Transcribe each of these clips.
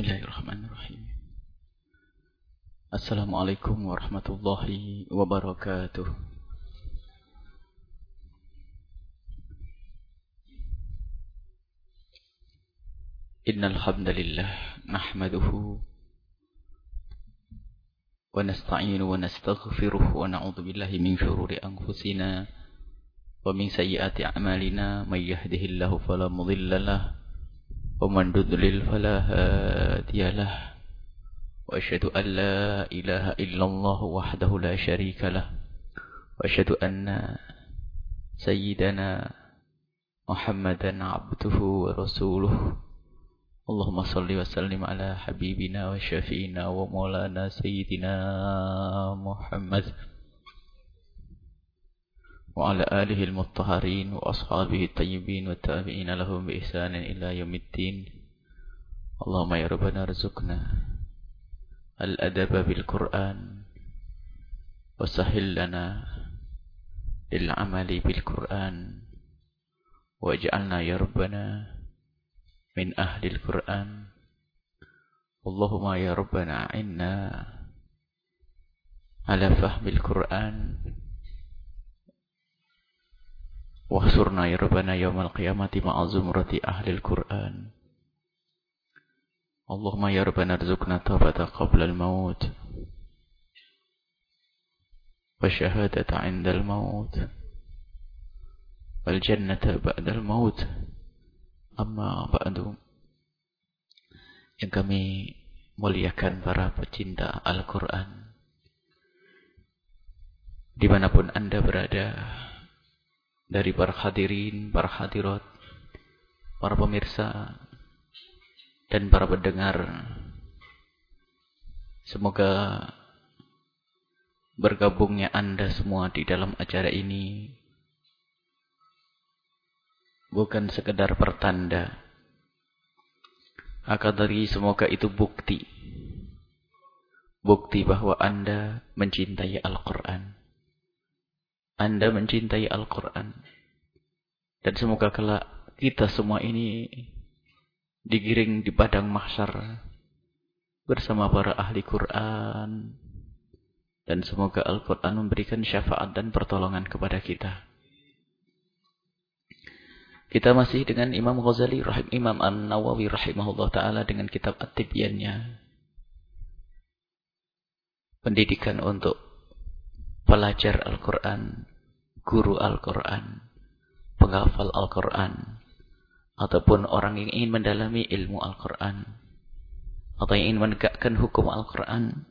Bismillahirrahmanirrahim. Assalamualaikum warahmatullahi wabarakatuh. Innal hamdalillah nahmaduhu wa nasta'inu wa nastaghfiruh wa na'udzu billahi min shururi anfusina wa min sayyiati a'malina may yahdihillahu fala mudilla ومن تضلل فلا هادي له وأشهد أن لا إله إلا الله وحده لا شريك له وأشهد أن سيدنا محمدا عبده ورسوله. اللهم صل وسلم على حبيبنا وشفينا ومولانا سيدنا محمد. وعلى آله المطهرين وأصحابه الطيبين والتابعين لهم بإحسان إلى يوم الدين. اللهم يا ربنا ارزقنا الأدب بالقرآن وسهل لنا للعمل بالقرآن واجعلنا يا ربنا من أهل القرآن. اللهم يا ربنا عنا على فهم القرآن واحشرنا يا ربنا يوم القيامة مع زمرة أهل القرآن. اللهم يا ربنا ارزقنا توبة قبل الموت والشهادة عند الموت والجنة بعد الموت. أما بعد yang kami muliakan para pecinta Al-Quran dimanapun anda berada dari para hadirin, para hadirat, para pemirsa, dan para pendengar. Semoga bergabungnya Anda semua di dalam acara ini bukan sekedar pertanda, akan dari semoga itu bukti. Bukti bahwa Anda mencintai Al-Quran. Anda mencintai Al-Quran. Dan semoga kelak kita semua ini digiring di padang mahsyar bersama para ahli Quran. Dan semoga Al-Quran memberikan syafaat dan pertolongan kepada kita. Kita masih dengan Imam Ghazali, rahim Imam An-Nawawi rahimahullah ta'ala dengan kitab At-Tibyannya. Pendidikan untuk pelajar Al-Quran guru Al-Quran, penghafal Al-Quran, ataupun orang yang ingin mendalami ilmu Al-Quran, atau yang ingin menegakkan hukum Al-Quran,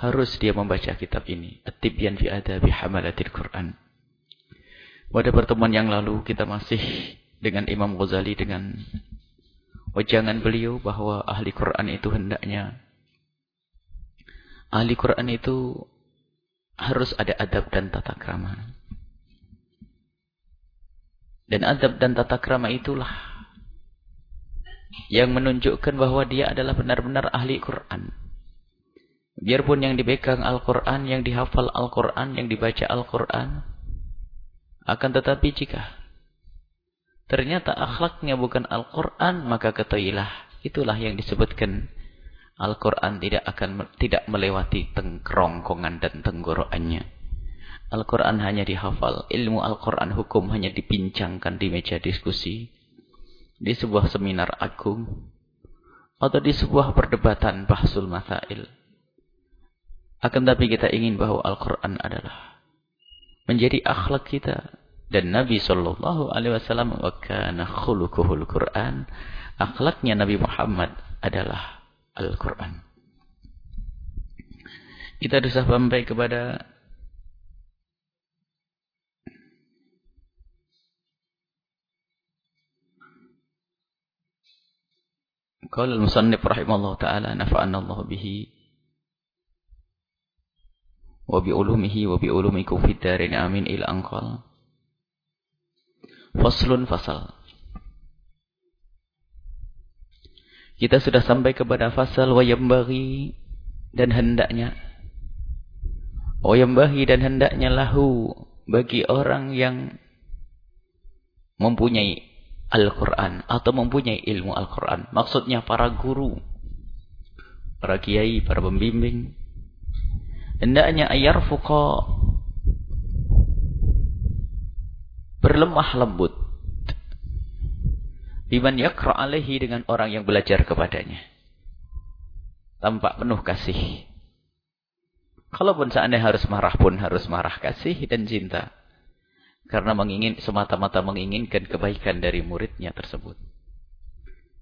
harus dia membaca kitab ini. At-Tibyan fi adabi hamalatil Quran. Pada pertemuan yang lalu kita masih dengan Imam Ghazali dengan wajangan beliau bahwa ahli Quran itu hendaknya ahli Quran itu harus ada adab dan tata krama. Dan adab dan tata krama itulah yang menunjukkan bahwa dia adalah benar-benar ahli Quran. Biarpun yang dipegang Al-Quran, yang dihafal Al-Quran, yang dibaca Al-Quran. Akan tetapi jika ternyata akhlaknya bukan Al-Quran, maka ketahuilah. Itulah yang disebutkan Al-Quran tidak akan tidak melewati tengkrongkongan dan tenggorokannya. Al-Quran hanya dihafal. Ilmu Al-Quran hukum hanya dipincangkan di meja diskusi. Di sebuah seminar agung. Atau di sebuah perdebatan bahsul masail. Akan tapi kita ingin bahwa Al-Quran adalah menjadi akhlak kita. Dan Nabi Sallallahu Alaihi Wasallam wakana khulukuhul Quran. Akhlaknya Nabi Muhammad adalah Al-Quran. Kita sudah sampai kepada Qala al-musannif rahimallahu taala nafa'ana Allah bihi wa bi wa bi fid darin amin ila anqal. Faslun fasal. Kita sudah sampai kepada fasal wa yambaghi dan hendaknya. Wa yambaghi dan hendaknya lahu bagi orang yang mempunyai Al-Quran atau mempunyai ilmu Al-Quran. Maksudnya para guru para kiai, para pembimbing. Hendaknya ayarfuqa berlemah lembut. Biman yakra alaihi dengan orang yang belajar kepadanya. Tampak penuh kasih. Kalaupun seandainya harus marah pun harus marah kasih dan cinta. Karena mengingin semata-mata menginginkan kebaikan dari muridnya tersebut.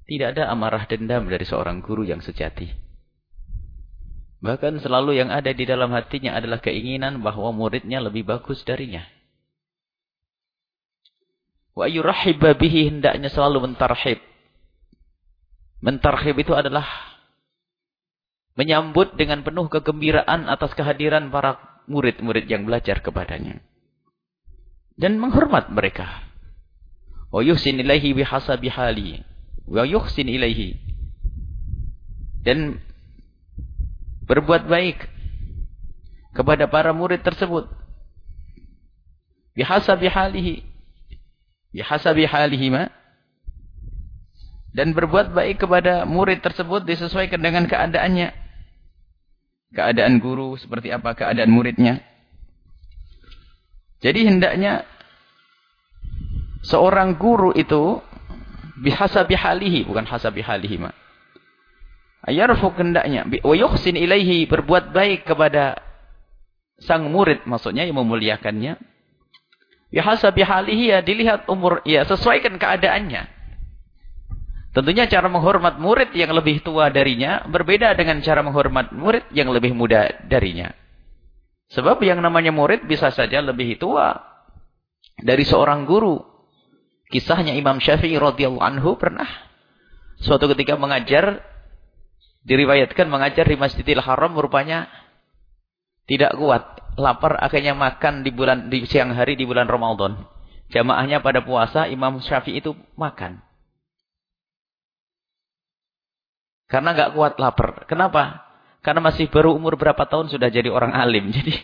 Tidak ada amarah dendam dari seorang guru yang sejati. Bahkan selalu yang ada di dalam hatinya adalah keinginan bahwa muridnya lebih bagus darinya. Wa yurahibba bihi hendaknya selalu mentarhib. Mentarhib itu adalah menyambut dengan penuh kegembiraan atas kehadiran para murid-murid yang belajar kepadanya. Dan menghormat mereka. Wa yuhsin ilaihi bihasabi hali wa yuhsin ilaihi dan berbuat baik kepada para murid tersebut bihasabi halihi bihasabi halihi ma dan berbuat baik kepada murid tersebut disesuaikan dengan keadaannya. Keadaan guru seperti apa keadaan muridnya. Jadi hendaknya seorang guru itu bihasabi halihi bukan hasabi halihi ma ayarfu kendaknya wa yuhsin ilaihi berbuat baik kepada sang murid maksudnya yang memuliakannya bihasabi halihi ya dilihat umur ya sesuaikan keadaannya. Tentunya cara menghormat murid yang lebih tua darinya berbeda dengan cara menghormat murid yang lebih muda darinya. Sebab yang namanya murid bisa saja lebih tua dari seorang guru. Kisahnya Imam Syafi'i radhiyallahu anhu pernah suatu ketika mengajar diriwayatkan mengajar di Masjidil Haram rupanya tidak kuat, lapar akhirnya makan di bulan di siang hari di bulan Ramadan. Jamaahnya pada puasa, Imam Syafi'i itu makan. Karena nggak kuat lapar. Kenapa? Karena masih baru umur berapa tahun sudah jadi orang alim. Jadi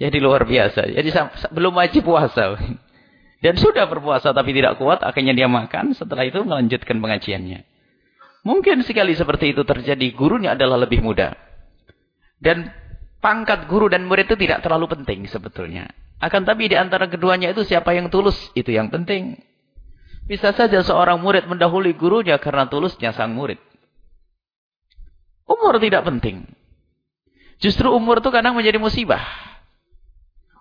jadi luar biasa. Jadi belum wajib puasa. Dan sudah berpuasa tapi tidak kuat, akhirnya dia makan, setelah itu melanjutkan pengajiannya. Mungkin sekali seperti itu terjadi, gurunya adalah lebih muda. Dan pangkat guru dan murid itu tidak terlalu penting sebetulnya. Akan tapi di antara keduanya itu siapa yang tulus, itu yang penting. Bisa saja seorang murid mendahului gurunya karena tulusnya sang murid. Umur tidak penting. Justru umur itu kadang menjadi musibah.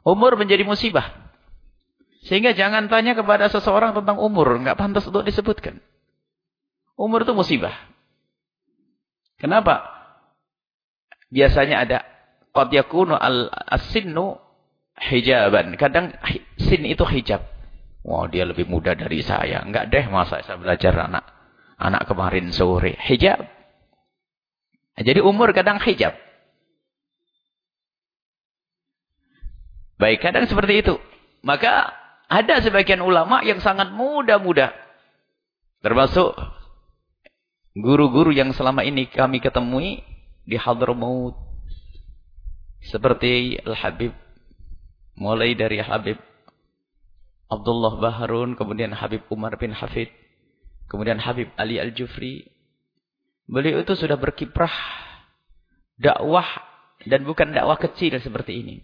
Umur menjadi musibah. Sehingga jangan tanya kepada seseorang tentang umur. Enggak pantas untuk disebutkan. Umur itu musibah. Kenapa? Biasanya ada qad yakunu al-sinnu hijaban. Kadang sin itu hijab. Wah, dia lebih muda dari saya. Enggak deh masa saya belajar anak anak kemarin sore. Hijab. Jadi umur kadang hijab. Baik, kadang seperti itu. Maka ada sebagian ulama yang sangat muda-muda. Termasuk guru-guru yang selama ini kami ketemui di Hadramaut. Seperti Al-Habib. Mulai dari Habib Abdullah Baharun, kemudian Habib Umar bin Hafid, kemudian Habib Ali Al-Jufri. Beliau itu sudah berkiprah dakwah dan bukan dakwah kecil seperti ini.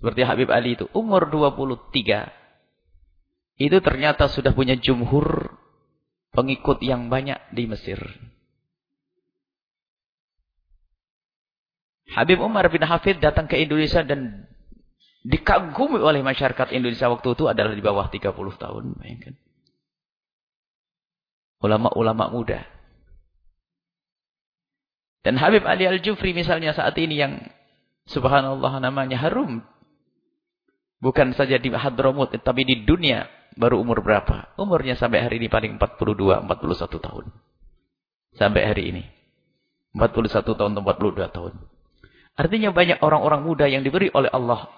Seperti Habib Ali itu. Umur 23. Itu ternyata sudah punya jumhur pengikut yang banyak di Mesir. Habib Umar bin Hafid datang ke Indonesia dan dikagumi oleh masyarakat Indonesia waktu itu adalah di bawah 30 tahun. Ulama-ulama muda. Dan Habib Ali Al-Jufri misalnya saat ini yang subhanallah namanya harum Bukan saja di Hadramut, tapi di dunia baru umur berapa? Umurnya sampai hari ini paling 42, 41 tahun. Sampai hari ini. 41 tahun atau 42 tahun. Artinya banyak orang-orang muda yang diberi oleh Allah.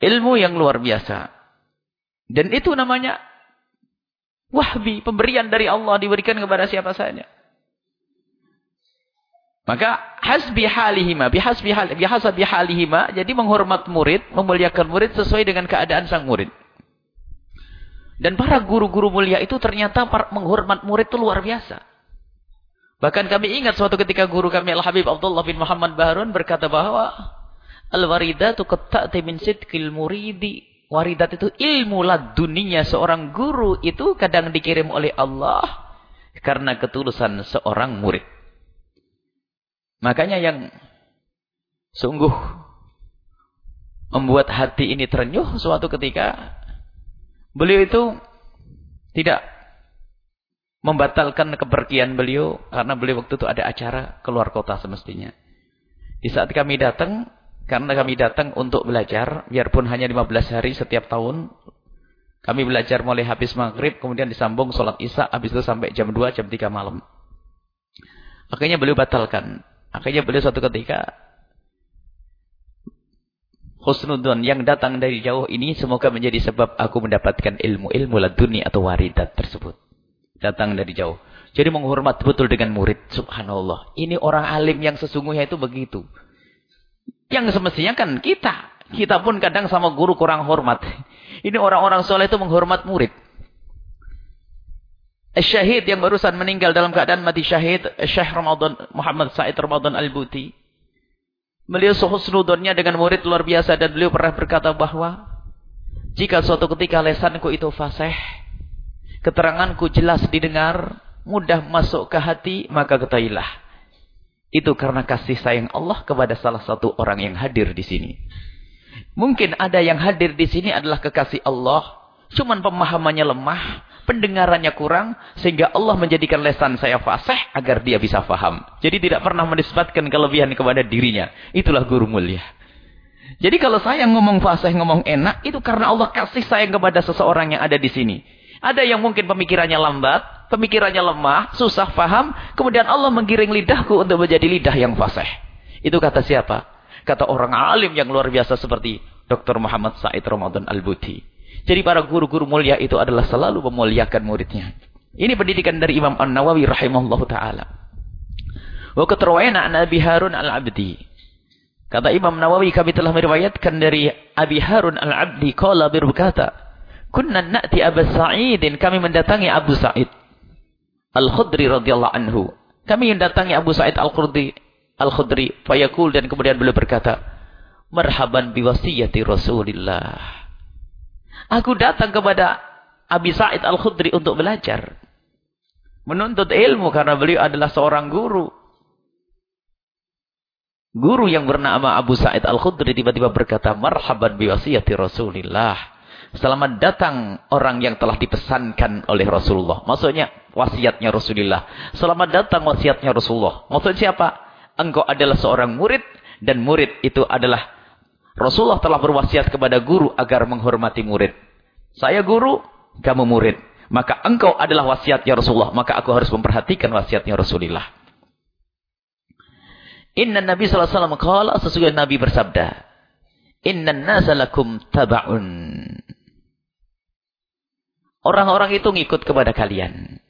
Ilmu yang luar biasa. Dan itu namanya wahbi, pemberian dari Allah diberikan kepada siapa saja. Maka hasbi halihima, bihasbi hal, bihasabi halihima, jadi menghormat murid, memuliakan murid sesuai dengan keadaan sang murid. Dan para guru-guru mulia itu ternyata menghormat murid itu luar biasa. Bahkan kami ingat suatu ketika guru kami Al-Habib Abdullah bin Muhammad Baharun berkata bahwa Al-waridatu qatta'ti min sidqil muridi. Waridat itu ilmu laduninya seorang guru itu kadang dikirim oleh Allah karena ketulusan seorang murid. Makanya yang sungguh membuat hati ini terenyuh suatu ketika beliau itu tidak membatalkan kepergian beliau karena beliau waktu itu ada acara keluar kota semestinya. Di saat kami datang, karena kami datang untuk belajar, biarpun hanya 15 hari setiap tahun, kami belajar mulai habis maghrib, kemudian disambung sholat isya, habis itu sampai jam 2, jam 3 malam. Akhirnya beliau batalkan. Akhirnya beliau suatu ketika, Husnudun yang datang dari jauh ini semoga menjadi sebab aku mendapatkan ilmu-ilmu laduni atau waridat tersebut datang dari jauh. Jadi menghormat betul dengan murid. Subhanallah. Ini orang alim yang sesungguhnya itu begitu. Yang semestinya kan kita. Kita pun kadang sama guru kurang hormat. Ini orang-orang soleh itu menghormat murid. Syahid yang barusan meninggal dalam keadaan mati syahid. Syekh Ramadan, Muhammad Said Ramadan Al-Buti. Beliau suhusnudonnya dengan murid luar biasa. Dan beliau pernah berkata bahwa. Jika suatu ketika lesanku itu fasih keteranganku jelas didengar, mudah masuk ke hati, maka ketahuilah. Itu karena kasih sayang Allah kepada salah satu orang yang hadir di sini. Mungkin ada yang hadir di sini adalah kekasih Allah, cuman pemahamannya lemah, pendengarannya kurang, sehingga Allah menjadikan lesan saya fasih agar dia bisa faham. Jadi tidak pernah menisbatkan kelebihan kepada dirinya. Itulah guru mulia. Jadi kalau saya ngomong fasih, ngomong enak, itu karena Allah kasih sayang kepada seseorang yang ada di sini. Ada yang mungkin pemikirannya lambat, pemikirannya lemah, susah faham, kemudian Allah menggiring lidahku untuk menjadi lidah yang fasih. Itu kata siapa? Kata orang alim yang luar biasa seperti Dr. Muhammad Said Ramadan Al-Buti. Jadi para guru-guru mulia itu adalah selalu memuliakan muridnya. Ini pendidikan dari Imam An-Nawawi rahimahullah ta'ala. Wa katrawaina an Abi Harun Al-Abdi. Kata Imam Nawawi kami telah meriwayatkan dari Abi Harun Al-Abdi qala berkata, Kunna na'ti Abu Sa'idin. Kami mendatangi Abu Sa'id. Al-Khudri radhiyallahu anhu. Kami mendatangi Abu Sa'id Al-Khudri. Al-Khudri. Fayakul dan kemudian beliau berkata. Marhaban biwasiyati Rasulillah. Aku datang kepada Abi Sa'id Al-Khudri untuk belajar. Menuntut ilmu karena beliau adalah seorang guru. Guru yang bernama Abu Sa'id Al-Khudri tiba-tiba berkata, Marhaban biwasiyati Rasulillah. Selamat datang orang yang telah dipesankan oleh Rasulullah. Maksudnya wasiatnya Rasulullah. Selamat datang wasiatnya Rasulullah. Maksudnya siapa? Engkau adalah seorang murid dan murid itu adalah Rasulullah telah berwasiat kepada guru agar menghormati murid. Saya guru, kamu murid. Maka engkau adalah wasiatnya Rasulullah. Maka aku harus memperhatikan wasiatnya Rasulullah. Inna Nabi SAW kala sesungguhnya Nabi bersabda. Inna nasa lakum taba'un. Orang-orang itu ngikut kepada kalian.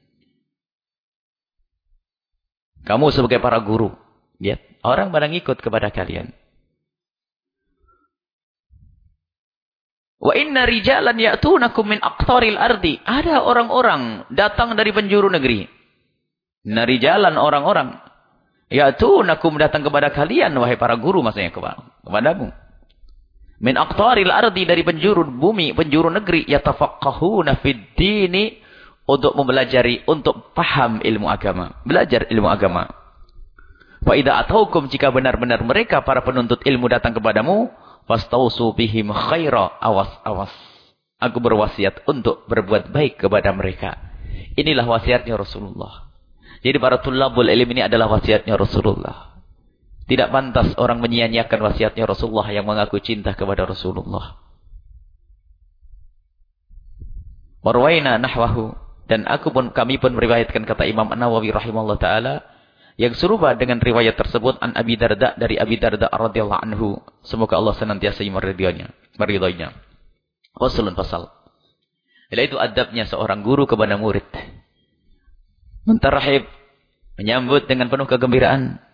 Kamu sebagai para guru. Lihat, orang pada ngikut kepada kalian. Wa inna rijalan ya'tunakum min aqtaril ardi. Ada orang-orang datang dari penjuru negeri. Inna rijalan orang-orang. Ya'tunakum datang kepada kalian. Wahai para guru maksudnya kepadamu min aqtaril ardi dari penjuru bumi, penjuru negeri yatafaqqahuna fid dini untuk mempelajari, untuk paham ilmu agama, belajar ilmu agama. Fa idza ataukum jika benar-benar mereka para penuntut ilmu datang kepadamu, fastausu bihim khaira, awas-awas. Aku berwasiat untuk berbuat baik kepada mereka. Inilah wasiatnya Rasulullah. Jadi para tulabul ilmi ini adalah wasiatnya Rasulullah. Tidak pantas orang menyia-nyiakan wasiatnya Rasulullah yang mengaku cinta kepada Rasulullah. Warwaina nahwahu. Dan aku pun, kami pun meriwayatkan kata Imam An-Nawawi rahimahullah ta'ala. Yang serupa dengan riwayat tersebut. An Abi Darda dari Abi Darda radhiyallahu anhu. Semoga Allah senantiasa meridhoinya. Meridhoinya. Wasulun pasal. Bila itu adabnya seorang guru kepada murid. Mentarahib. Menyambut dengan penuh kegembiraan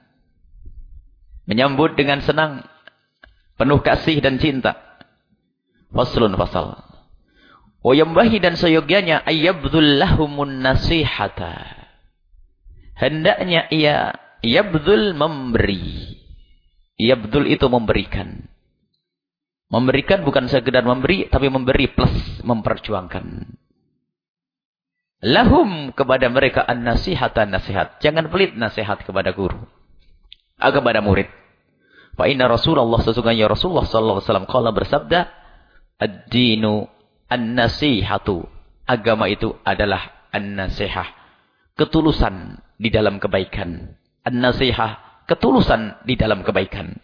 Menyambut dengan senang. Penuh kasih dan cinta. Faslun fasal. Wayambahi dan seyogianya ayyabdul lahumun nasihata. Hendaknya ia yabdul memberi. Yabdul itu memberikan. Memberikan bukan sekedar memberi, tapi memberi plus memperjuangkan. Lahum kepada mereka an-nasihatan nasihat. Jangan pelit nasihat kepada guru. Kepada murid. Fa inna Rasulullah sesungguhnya Rasulullah sallallahu alaihi wasallam qala bersabda, "Ad-dinu an-nasihatu." Agama itu adalah an-nasihah. Ketulusan di dalam kebaikan. An-nasihah, ketulusan di dalam kebaikan.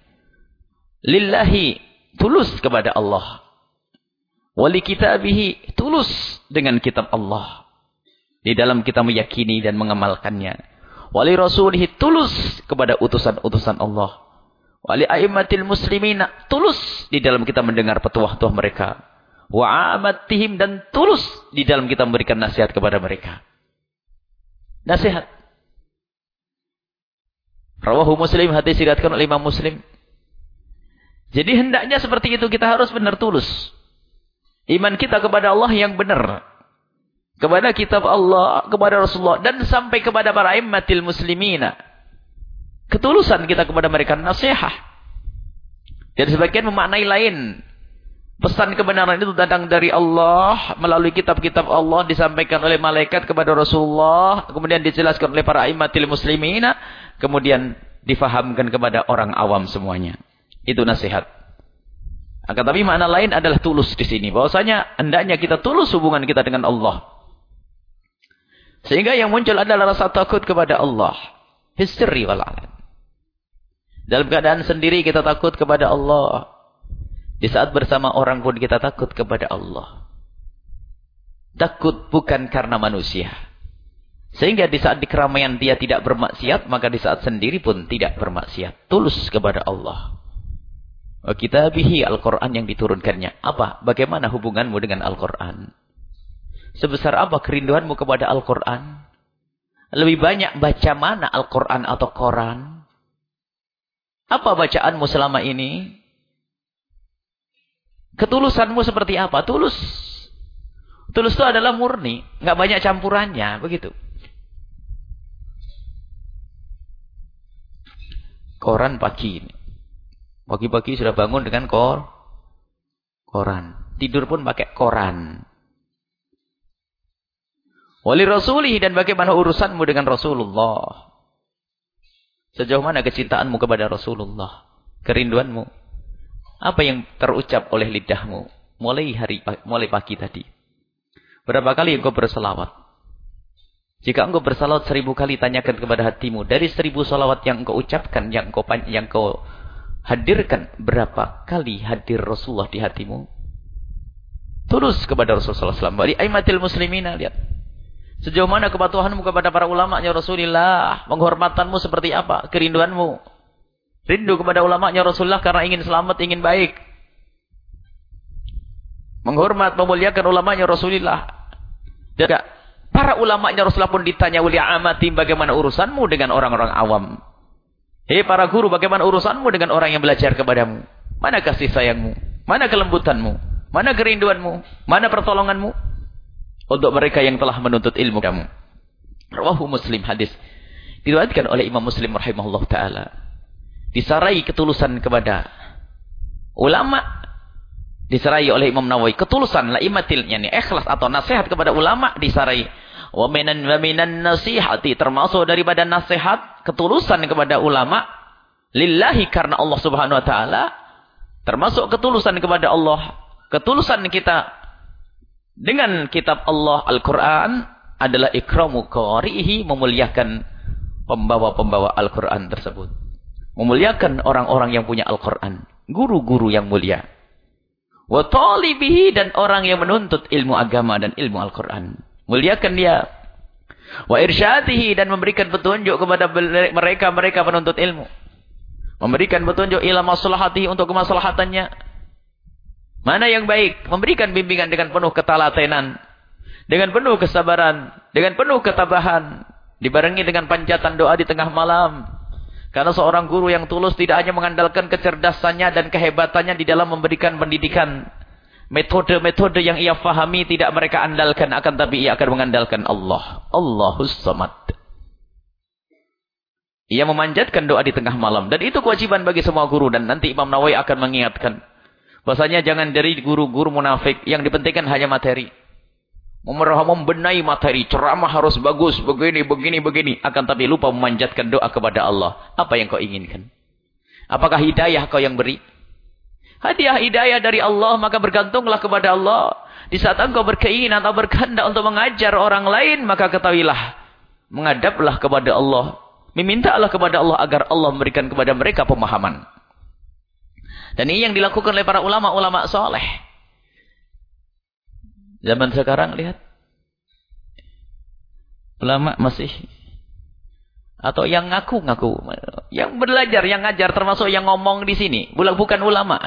Lillahi, tulus kepada Allah. Wali kitabihi, tulus dengan kitab Allah. Di dalam kita meyakini dan mengamalkannya. Wali rasulihi, tulus kepada utusan-utusan Allah. Wali a'immatil muslimina, tulus di dalam kita mendengar petuah-petuah mereka. Wa amatihim dan tulus di dalam kita memberikan nasihat kepada mereka. Nasihat. Rawahu Muslim hadis diriwayatkan oleh Imam Muslim. Jadi hendaknya seperti itu kita harus benar tulus. Iman kita kepada Allah yang benar. Kepada kitab Allah, kepada Rasulullah dan sampai kepada para immatil muslimina. Ketulusan kita kepada mereka nasihat. Dan sebagian memaknai lain. Pesan kebenaran itu datang dari Allah melalui kitab-kitab Allah disampaikan oleh malaikat kepada Rasulullah, kemudian dijelaskan oleh para immatil muslimina kemudian difahamkan kepada orang awam semuanya. Itu nasihat. Akan tapi makna lain adalah tulus di sini. Bahwasanya hendaknya kita tulus hubungan kita dengan Allah. Sehingga yang muncul adalah rasa takut kepada Allah. Histeri walalan. Dalam keadaan sendiri kita takut kepada Allah. Di saat bersama orang pun kita takut kepada Allah. Takut bukan karena manusia. Sehingga di saat di keramaian dia tidak bermaksiat, maka di saat sendiri pun tidak bermaksiat. Tulus kepada Allah. Kita bihi Al-Quran yang diturunkannya. Apa? Bagaimana hubunganmu dengan Al-Quran? Sebesar apa kerinduanmu kepada Al-Quran? Lebih banyak baca mana Al-Quran atau Quran? Apa bacaanmu selama ini? Ketulusanmu seperti apa? Tulus. Tulus itu adalah murni. Nggak banyak campurannya. Begitu. koran pagi ini. Pagi-pagi sudah bangun dengan kor koran. Tidur pun pakai koran. Wali Rasulih dan bagaimana urusanmu dengan Rasulullah. Sejauh mana kecintaanmu kepada Rasulullah. Kerinduanmu. Apa yang terucap oleh lidahmu. Mulai hari mulai pagi tadi. Berapa kali engkau berselawat. Jika engkau bersalawat seribu kali, tanyakan kepada hatimu. Dari seribu salawat yang engkau ucapkan, yang engkau, yang engkau hadirkan, berapa kali hadir Rasulullah di hatimu? Tulus kepada Rasulullah SAW. Bari aimatil muslimina, lihat. Sejauh mana kepatuhanmu kepada para ulama ya Rasulullah. Penghormatanmu seperti apa? Kerinduanmu. Rindu kepada ulama-nya Rasulullah karena ingin selamat, ingin baik. Menghormat, memuliakan ulama-nya Rasulullah. Jaga Para ulama'nya Rasulullah pun ditanya oleh amati bagaimana urusanmu dengan orang-orang awam. Hei para guru bagaimana urusanmu dengan orang yang belajar kepadamu. Mana kasih sayangmu? Mana kelembutanmu? Mana kerinduanmu? Mana pertolonganmu? Untuk mereka yang telah menuntut ilmu kamu. Rawahu Muslim hadis. Diriwayatkan oleh Imam Muslim rahimahullah taala. Disarai ketulusan kepada ulama disarai oleh Imam Nawawi ketulusan la imatilnya nih ikhlas atau nasihat kepada ulama disarai wa minan wa minan nasihati termasuk daripada nasihat ketulusan kepada ulama lillahi karena Allah Subhanahu wa taala termasuk ketulusan kepada Allah ketulusan kita dengan kitab Allah Al-Qur'an adalah ikramu qari'ihi memuliakan pembawa-pembawa Al-Qur'an tersebut memuliakan orang-orang yang punya Al-Qur'an guru-guru yang mulia Wa talibihi dan orang yang menuntut ilmu agama dan ilmu Al-Quran. Muliakan dia. Wa irsyatihi dan memberikan petunjuk kepada mereka-mereka penuntut ilmu. Memberikan petunjuk ila maslahatihi untuk kemaslahatannya. Mana yang baik? Memberikan bimbingan dengan penuh ketelatenan. Dengan penuh kesabaran. Dengan penuh ketabahan. Dibarengi dengan panjatan doa di tengah malam. Karena seorang guru yang tulus tidak hanya mengandalkan kecerdasannya dan kehebatannya di dalam memberikan pendidikan. Metode-metode yang ia fahami tidak mereka andalkan akan tapi ia akan mengandalkan Allah. Allahus samad. Ia memanjatkan doa di tengah malam. Dan itu kewajiban bagi semua guru. Dan nanti Imam Nawawi akan mengingatkan. Bahasanya jangan dari guru-guru munafik. Yang dipentingkan hanya materi. Memerah membenahi materi. Ceramah harus bagus. Begini, begini, begini. Akan tapi lupa memanjatkan doa kepada Allah. Apa yang kau inginkan? Apakah hidayah kau yang beri? Hadiah hidayah dari Allah. Maka bergantunglah kepada Allah. Di saat engkau berkeinginan atau berkehendak untuk mengajar orang lain, maka ketahuilah. Menghadaplah kepada Allah. Memintalah kepada Allah agar Allah memberikan kepada mereka pemahaman. Dan ini yang dilakukan oleh para ulama-ulama soleh. Zaman sekarang lihat. Ulama masih. Atau yang ngaku-ngaku. Yang belajar, yang ngajar termasuk yang ngomong di sini. Bukan ulama.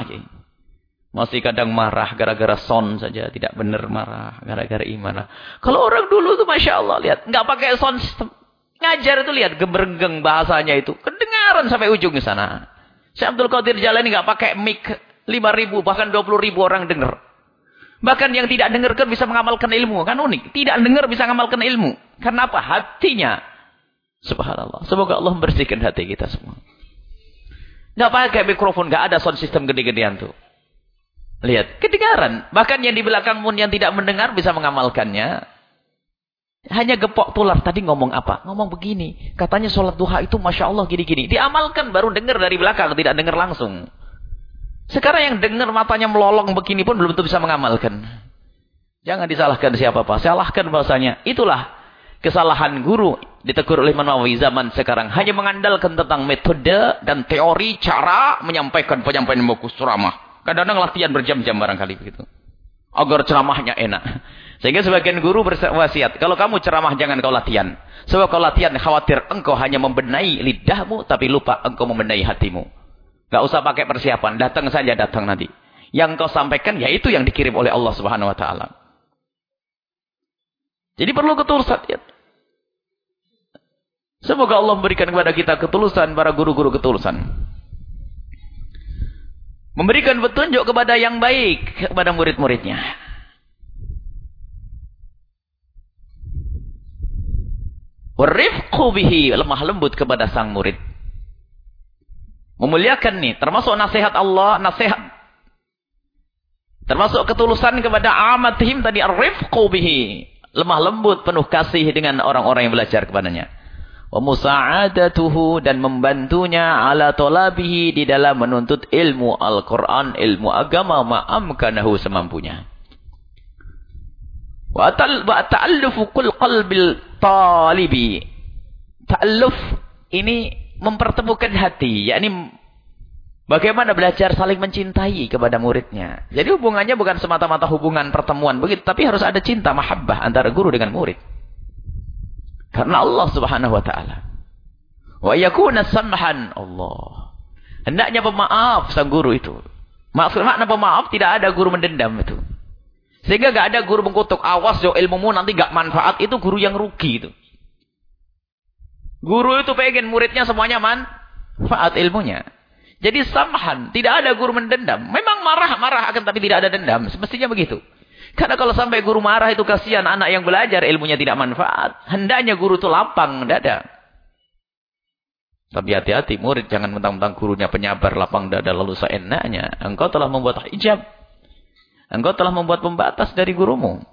Masih kadang marah gara-gara son saja. Tidak benar marah. Gara-gara iman. Kalau orang dulu tuh Masya Allah. Lihat. nggak pakai son. Ngajar itu lihat. Gebergeng bahasanya itu. Kedengaran sampai ujung di sana. Syekh Abdul Qadir Jalani nggak pakai mic. 5 ribu bahkan 20 ribu orang dengar. Bahkan yang tidak dengar kan bisa mengamalkan ilmu. Kan unik. Tidak dengar bisa mengamalkan ilmu. Karena apa? Hatinya. Subhanallah. Semoga Allah membersihkan hati kita semua. Nggak pakai mikrofon. nggak ada sound system gede-gedean tuh. Lihat, kedengaran. Bahkan yang di belakang pun yang tidak mendengar bisa mengamalkannya. Hanya gepok tular. Tadi ngomong apa? Ngomong begini. Katanya sholat duha itu Masya Allah gini-gini. Diamalkan baru dengar dari belakang. Tidak dengar langsung. Sekarang yang dengar matanya melolong begini pun belum tentu bisa mengamalkan. Jangan disalahkan siapa-apa. Salahkan bahasanya. Itulah kesalahan guru. Ditegur oleh Manawi zaman sekarang. Hanya mengandalkan tentang metode dan teori cara menyampaikan penyampaian buku ceramah. Kadang-kadang latihan berjam-jam barangkali begitu. Agar ceramahnya enak. Sehingga sebagian guru berwasiat, kalau kamu ceramah jangan kau latihan. Sebab kau latihan khawatir engkau hanya membenahi lidahmu, tapi lupa engkau membenahi hatimu. Gak usah pakai persiapan, datang saja datang nanti. Yang kau sampaikan, ya itu yang dikirim oleh Allah Subhanahu Wa Taala. Jadi perlu ketulusan. Ya. Semoga Allah memberikan kepada kita ketulusan, para guru-guru ketulusan. Memberikan petunjuk kepada yang baik kepada murid-muridnya. Warifqu bihi, lemah lembut kepada sang murid. Memuliakan nih, termasuk nasihat Allah, nasihat. Termasuk ketulusan kepada amatihim tadi, arifqu bihi. Lemah lembut, penuh kasih dengan orang-orang yang belajar kepadanya wa musa'adatuhu dan membantunya ala tolabihi di dalam menuntut ilmu Al-Quran, ilmu agama ma'amkanahu semampunya. Wa ta'allufu kul qalbil talibi. Ta'alluf ini mempertemukan hati, yakni bagaimana belajar saling mencintai kepada muridnya. Jadi hubungannya bukan semata-mata hubungan pertemuan begitu, tapi harus ada cinta, mahabbah antara guru dengan murid. Karena Allah subhanahu wa ta'ala. Wa yakuna samhan Allah. Hendaknya pemaaf sang guru itu. Maksud makna pemaaf tidak ada guru mendendam itu. Sehingga gak ada guru mengkutuk. Awas jo ilmumu nanti gak manfaat. Itu guru yang rugi itu. Guru itu pengen muridnya semuanya manfaat ilmunya. Jadi samhan. Tidak ada guru mendendam. Memang marah-marah akan tapi tidak ada dendam. Semestinya begitu. Karena kalau sampai guru marah itu kasihan anak yang belajar ilmunya tidak manfaat. Hendaknya guru itu lapang dada. Tapi hati-hati murid jangan mentang-mentang gurunya penyabar lapang dada lalu seenaknya. Engkau telah membuat hijab. Engkau telah membuat pembatas dari gurumu.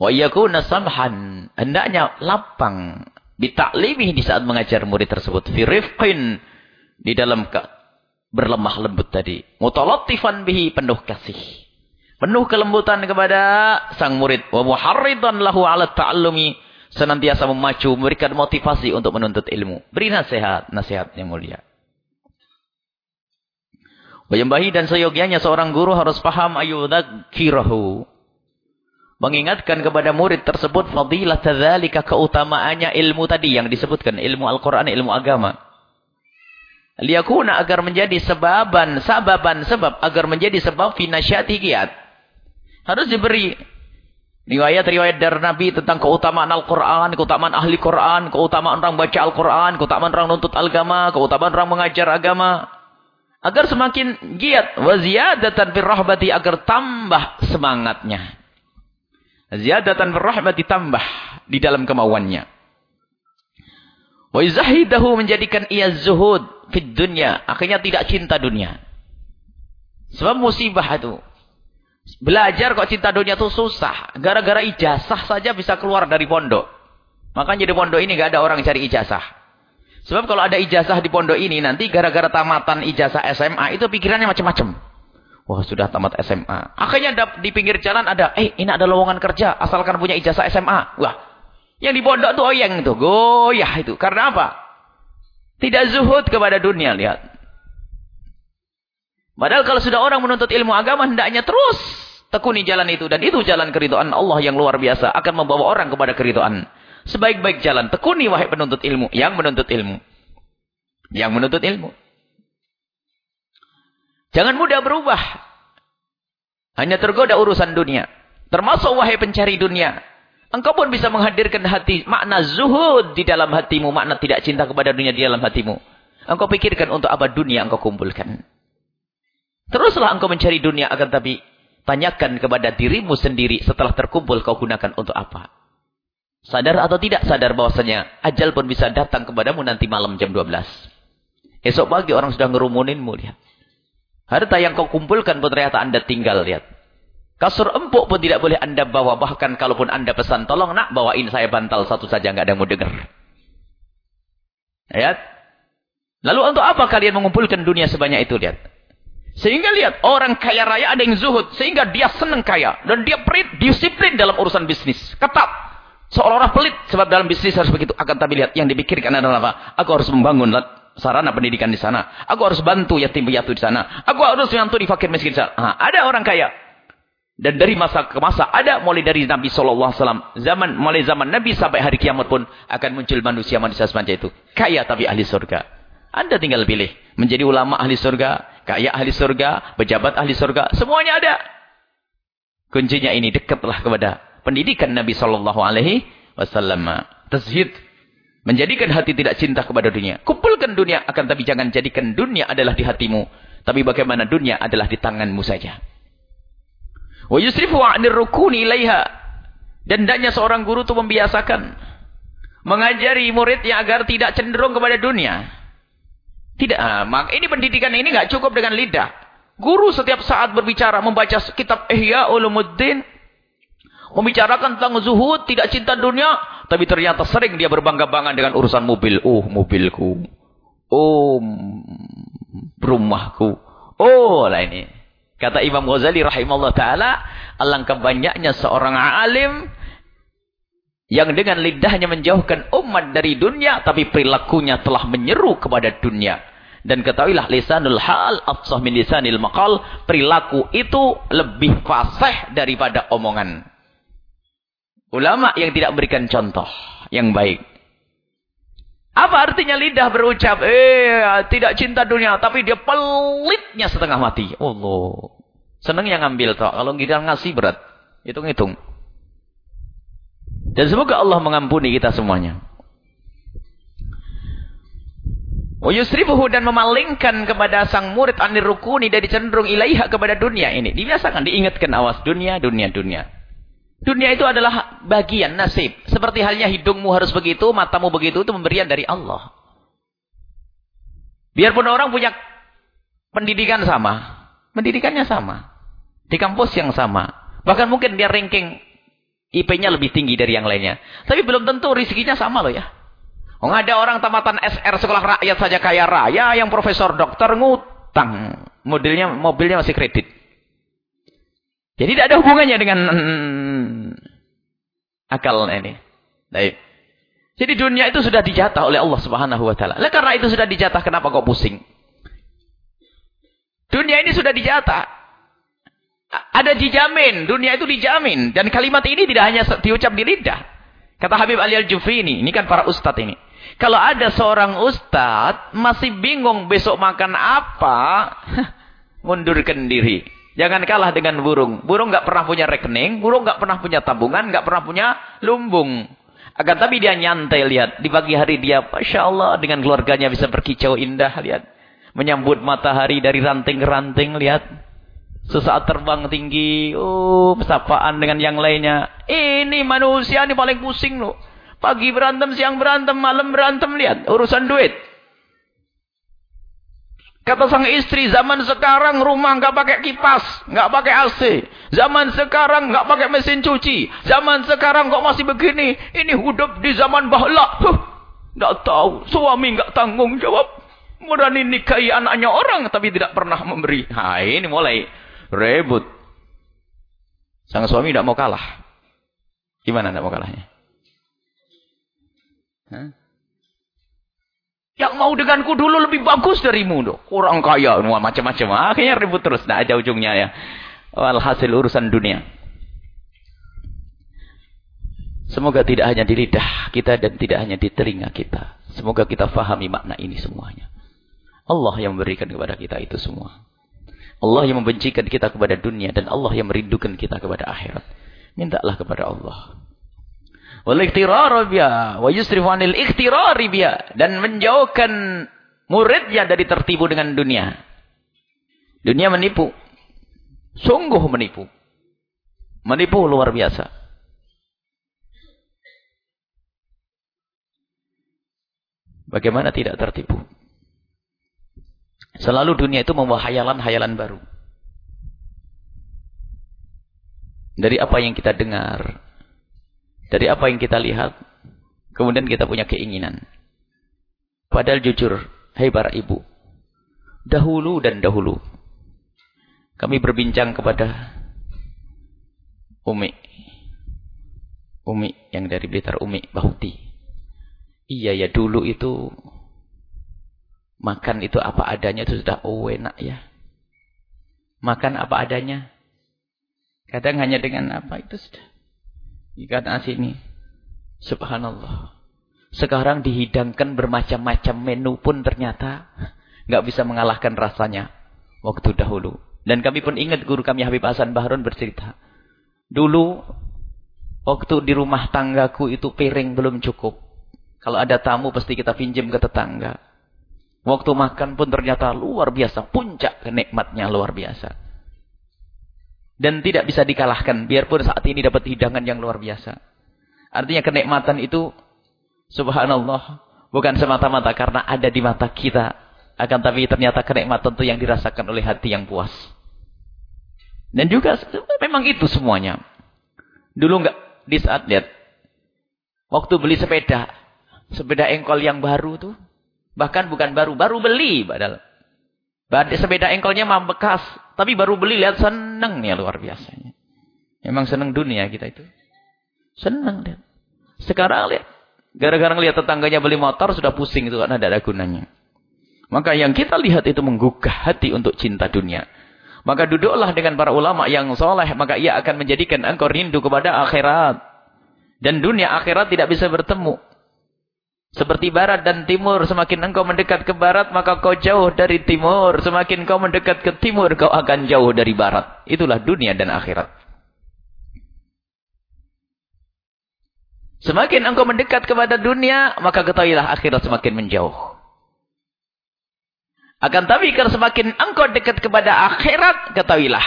Wa yakuna samhan. Hendaknya lapang. Ditaklimi di saat mengajar murid tersebut. Firifqin. Di dalam berlemah lembut tadi. Mutalattifan bihi penuh kasih. Penuh kelembutan kepada sang murid. Wa muharridan lahu ala ta'allumi. Senantiasa memacu, memberikan motivasi untuk menuntut ilmu. Beri nasihat, nasihat yang mulia. Wayambahi dan seyogianya seorang guru harus paham ayudakirahu. Mengingatkan kepada murid tersebut fadilah tadzalika keutamaannya ilmu tadi yang disebutkan. Ilmu Al-Quran, ilmu agama. Liyakuna agar menjadi sebaban, sababan, sebab. Agar menjadi sebab finasyati kiat. Harus diberi riwayat-riwayat dari Nabi tentang keutamaan Al-Quran, keutamaan ahli Quran, keutamaan orang baca Al-Quran, keutamaan orang nuntut agama, keutamaan orang mengajar agama. Agar semakin giat. Waziyadatan firrahbati agar tambah semangatnya. Ziyadatan berrahmat ditambah di dalam kemauannya. Wa izahidahu menjadikan ia zuhud fid dunya. Akhirnya tidak cinta dunia. Sebab musibah itu. Belajar kok cinta dunia itu susah. Gara-gara ijazah saja bisa keluar dari pondok. Makanya di pondok ini gak ada orang cari ijazah. Sebab kalau ada ijazah di pondok ini, nanti gara-gara tamatan ijazah SMA, itu pikirannya macam-macam. Wah sudah tamat SMA. Akhirnya di pinggir jalan ada, eh ini ada lowongan kerja, asalkan punya ijazah SMA. Wah, yang di pondok tuh oyeng itu, goyah itu. Karena apa? Tidak zuhud kepada dunia, lihat. Padahal kalau sudah orang menuntut ilmu agama, hendaknya terus tekuni jalan itu. Dan itu jalan keridoan Allah yang luar biasa. Akan membawa orang kepada keridoan. Sebaik-baik jalan. Tekuni wahai penuntut ilmu. Yang menuntut ilmu. Yang menuntut ilmu. Jangan mudah berubah. Hanya tergoda urusan dunia. Termasuk wahai pencari dunia. Engkau pun bisa menghadirkan hati. Makna zuhud di dalam hatimu. Makna tidak cinta kepada dunia di dalam hatimu. Engkau pikirkan untuk apa dunia engkau kumpulkan. Teruslah engkau mencari dunia. Akan tapi tanyakan kepada dirimu sendiri. Setelah terkumpul kau gunakan untuk apa. Sadar atau tidak sadar bahwasanya ajal pun bisa datang kepadamu nanti malam jam 12. Esok pagi orang sudah ngerumuninmu. Lihat. Harta yang kau kumpulkan pun ternyata anda tinggal, lihat. Kasur empuk pun tidak boleh anda bawa. Bahkan kalaupun anda pesan, tolong nak bawain saya bantal satu saja, nggak ada yang mau dengar. Lihat. Lalu untuk apa kalian mengumpulkan dunia sebanyak itu, lihat. Sehingga lihat, orang kaya raya ada yang zuhud. Sehingga dia senang kaya. Dan dia perit, disiplin dalam urusan bisnis. Ketat. Seolah-olah pelit. Sebab dalam bisnis harus begitu. Akan tapi lihat, yang dipikirkan adalah apa? Aku harus membangun sarana pendidikan di sana. Aku harus bantu yatim piatu di sana. Aku harus bantu di fakir miskin di sana. Nah, ada orang kaya. Dan dari masa ke masa ada mulai dari Nabi Shallallahu Alaihi Wasallam zaman mulai zaman Nabi sampai hari kiamat pun akan muncul manusia manusia semacam itu kaya tapi ahli surga. Anda tinggal pilih menjadi ulama ahli surga, kaya ahli surga, pejabat ahli surga, semuanya ada. Kuncinya ini dekatlah kepada pendidikan Nabi Shallallahu Alaihi Wasallam. Tazhid Menjadikan hati tidak cinta kepada dunia. Kumpulkan dunia, akan tapi jangan jadikan dunia adalah di hatimu. Tapi bagaimana dunia adalah di tanganmu saja. Wa yusrifu anir rukuni ilaiha. Dan hendaknya seorang guru itu membiasakan. Mengajari muridnya agar tidak cenderung kepada dunia. Tidak. Ah, ini pendidikan ini nggak cukup dengan lidah. Guru setiap saat berbicara, membaca kitab Ihya Ulumuddin. Membicarakan tentang zuhud, tidak cinta dunia. Tapi ternyata sering dia berbangga-bangga dengan urusan mobil. Oh, mobilku. Oh, rumahku. Oh, lah ini. Kata Imam Ghazali rahimahullah ta'ala. Alangkah banyaknya seorang alim. Yang dengan lidahnya menjauhkan umat dari dunia. Tapi perilakunya telah menyeru kepada dunia. Dan ketahuilah lisanul hal afsah min lisanil maqal. Perilaku itu lebih fasih daripada omongan. Ulama yang tidak memberikan contoh yang baik. Apa artinya lidah berucap, eh tidak cinta dunia, tapi dia pelitnya setengah mati. Allah. Senang yang ngambil toh. Kalau kita ngasih berat. Hitung-hitung. Dan semoga Allah mengampuni kita semuanya. Yusrifuhu dan memalingkan kepada sang murid anir rukuni dari cenderung ilaiha kepada dunia ini. Dibiasakan, diingatkan awas dunia, dunia, dunia. Dunia itu adalah bagian nasib. Seperti halnya hidungmu harus begitu, matamu begitu, itu pemberian dari Allah. Biarpun orang punya pendidikan sama. Pendidikannya sama. Di kampus yang sama. Bahkan mungkin dia ranking IP-nya lebih tinggi dari yang lainnya. Tapi belum tentu rezekinya sama loh ya. Oh, ada orang tamatan SR sekolah rakyat saja kaya raya, yang profesor dokter ngutang. Modelnya mobilnya masih kredit. Jadi tidak ada hubungannya dengan akal ini. Baik. Jadi dunia itu sudah dijatah oleh Allah Subhanahu wa taala. Lah karena itu sudah dijatah, kenapa kau pusing? Dunia ini sudah dijatah. Ada dijamin, dunia itu dijamin dan kalimat ini tidak hanya diucap di lidah. Kata Habib Ali Al-Jufri ini kan para ustadz ini. Kalau ada seorang ustadz masih bingung besok makan apa, mundurkan diri. Jangan kalah dengan burung. Burung nggak pernah punya rekening, burung nggak pernah punya tabungan, nggak pernah punya lumbung. Akan tapi dia nyantai lihat di pagi hari dia, masya Allah dengan keluarganya bisa berkicau indah lihat, menyambut matahari dari ranting ke ranting lihat, sesaat terbang tinggi, oh sapaan dengan yang lainnya. Ini manusia ini paling pusing loh. Pagi berantem, siang berantem, malam berantem. Lihat, urusan duit. Kata sang istri, zaman sekarang rumah nggak pakai kipas, nggak pakai AC. Zaman sekarang nggak pakai mesin cuci. Zaman sekarang kok masih begini? Ini hidup di zaman bahla. Huh, nggak tahu. Suami nggak tanggung jawab. Berani nikahi anaknya orang, tapi tidak pernah memberi. Nah, ini mulai rebut. Sang suami tidak mau kalah. Gimana tidak mau kalahnya? Hah? Yang mau denganku dulu lebih bagus darimu. Doh. Kurang kaya. Macam-macam. Akhirnya ribut terus. Tidak ada ujungnya ya. Alhasil urusan dunia. Semoga tidak hanya di lidah kita dan tidak hanya di telinga kita. Semoga kita fahami makna ini semuanya. Allah yang memberikan kepada kita itu semua. Allah yang membencikan kita kepada dunia dan Allah yang merindukan kita kepada akhirat. Mintalah kepada Allah. Wal ikhtirar biya dan menjauhkan muridnya dari tertipu dengan dunia. Dunia menipu. Sungguh menipu. Menipu luar biasa. Bagaimana tidak tertipu? Selalu dunia itu membawa hayalan-hayalan baru. Dari apa yang kita dengar, dari apa yang kita lihat, kemudian kita punya keinginan. Padahal jujur, hai para ibu, dahulu dan dahulu, kami berbincang kepada Umi. Umi yang dari Blitar Umi Bahuti. Iya ya dulu itu makan itu apa adanya itu sudah oh enak ya. Makan apa adanya. Kadang hanya dengan apa itu sudah. Ikan asin ini. Subhanallah. Sekarang dihidangkan bermacam-macam menu pun ternyata nggak bisa mengalahkan rasanya waktu dahulu. Dan kami pun ingat guru kami Habib Hasan Bahrun bercerita. Dulu waktu di rumah tanggaku itu piring belum cukup. Kalau ada tamu pasti kita pinjam ke tetangga. Waktu makan pun ternyata luar biasa. Puncak kenikmatnya luar biasa. Dan tidak bisa dikalahkan. Biarpun saat ini dapat hidangan yang luar biasa. Artinya kenikmatan itu. Subhanallah. Bukan semata-mata karena ada di mata kita. Akan tapi ternyata kenikmatan itu yang dirasakan oleh hati yang puas. Dan juga memang itu semuanya. Dulu enggak di saat lihat. Waktu beli sepeda. Sepeda engkol yang baru tuh. Bahkan bukan baru. Baru beli padahal. Sepeda engkolnya membekas. Tapi baru beli lihat seneng ya luar biasanya. Memang seneng dunia kita itu. Seneng lihat. Sekarang lihat. Gara-gara lihat tetangganya beli motor sudah pusing itu karena tidak ada gunanya. Maka yang kita lihat itu menggugah hati untuk cinta dunia. Maka duduklah dengan para ulama yang soleh. Maka ia akan menjadikan engkau rindu kepada akhirat. Dan dunia akhirat tidak bisa bertemu. Seperti barat dan timur, semakin engkau mendekat ke barat, maka kau jauh dari timur. Semakin kau mendekat ke timur, kau akan jauh dari barat. Itulah dunia dan akhirat. Semakin engkau mendekat kepada dunia, maka ketahuilah akhirat semakin menjauh. Akan tapi kalau semakin engkau dekat kepada akhirat, ketahuilah.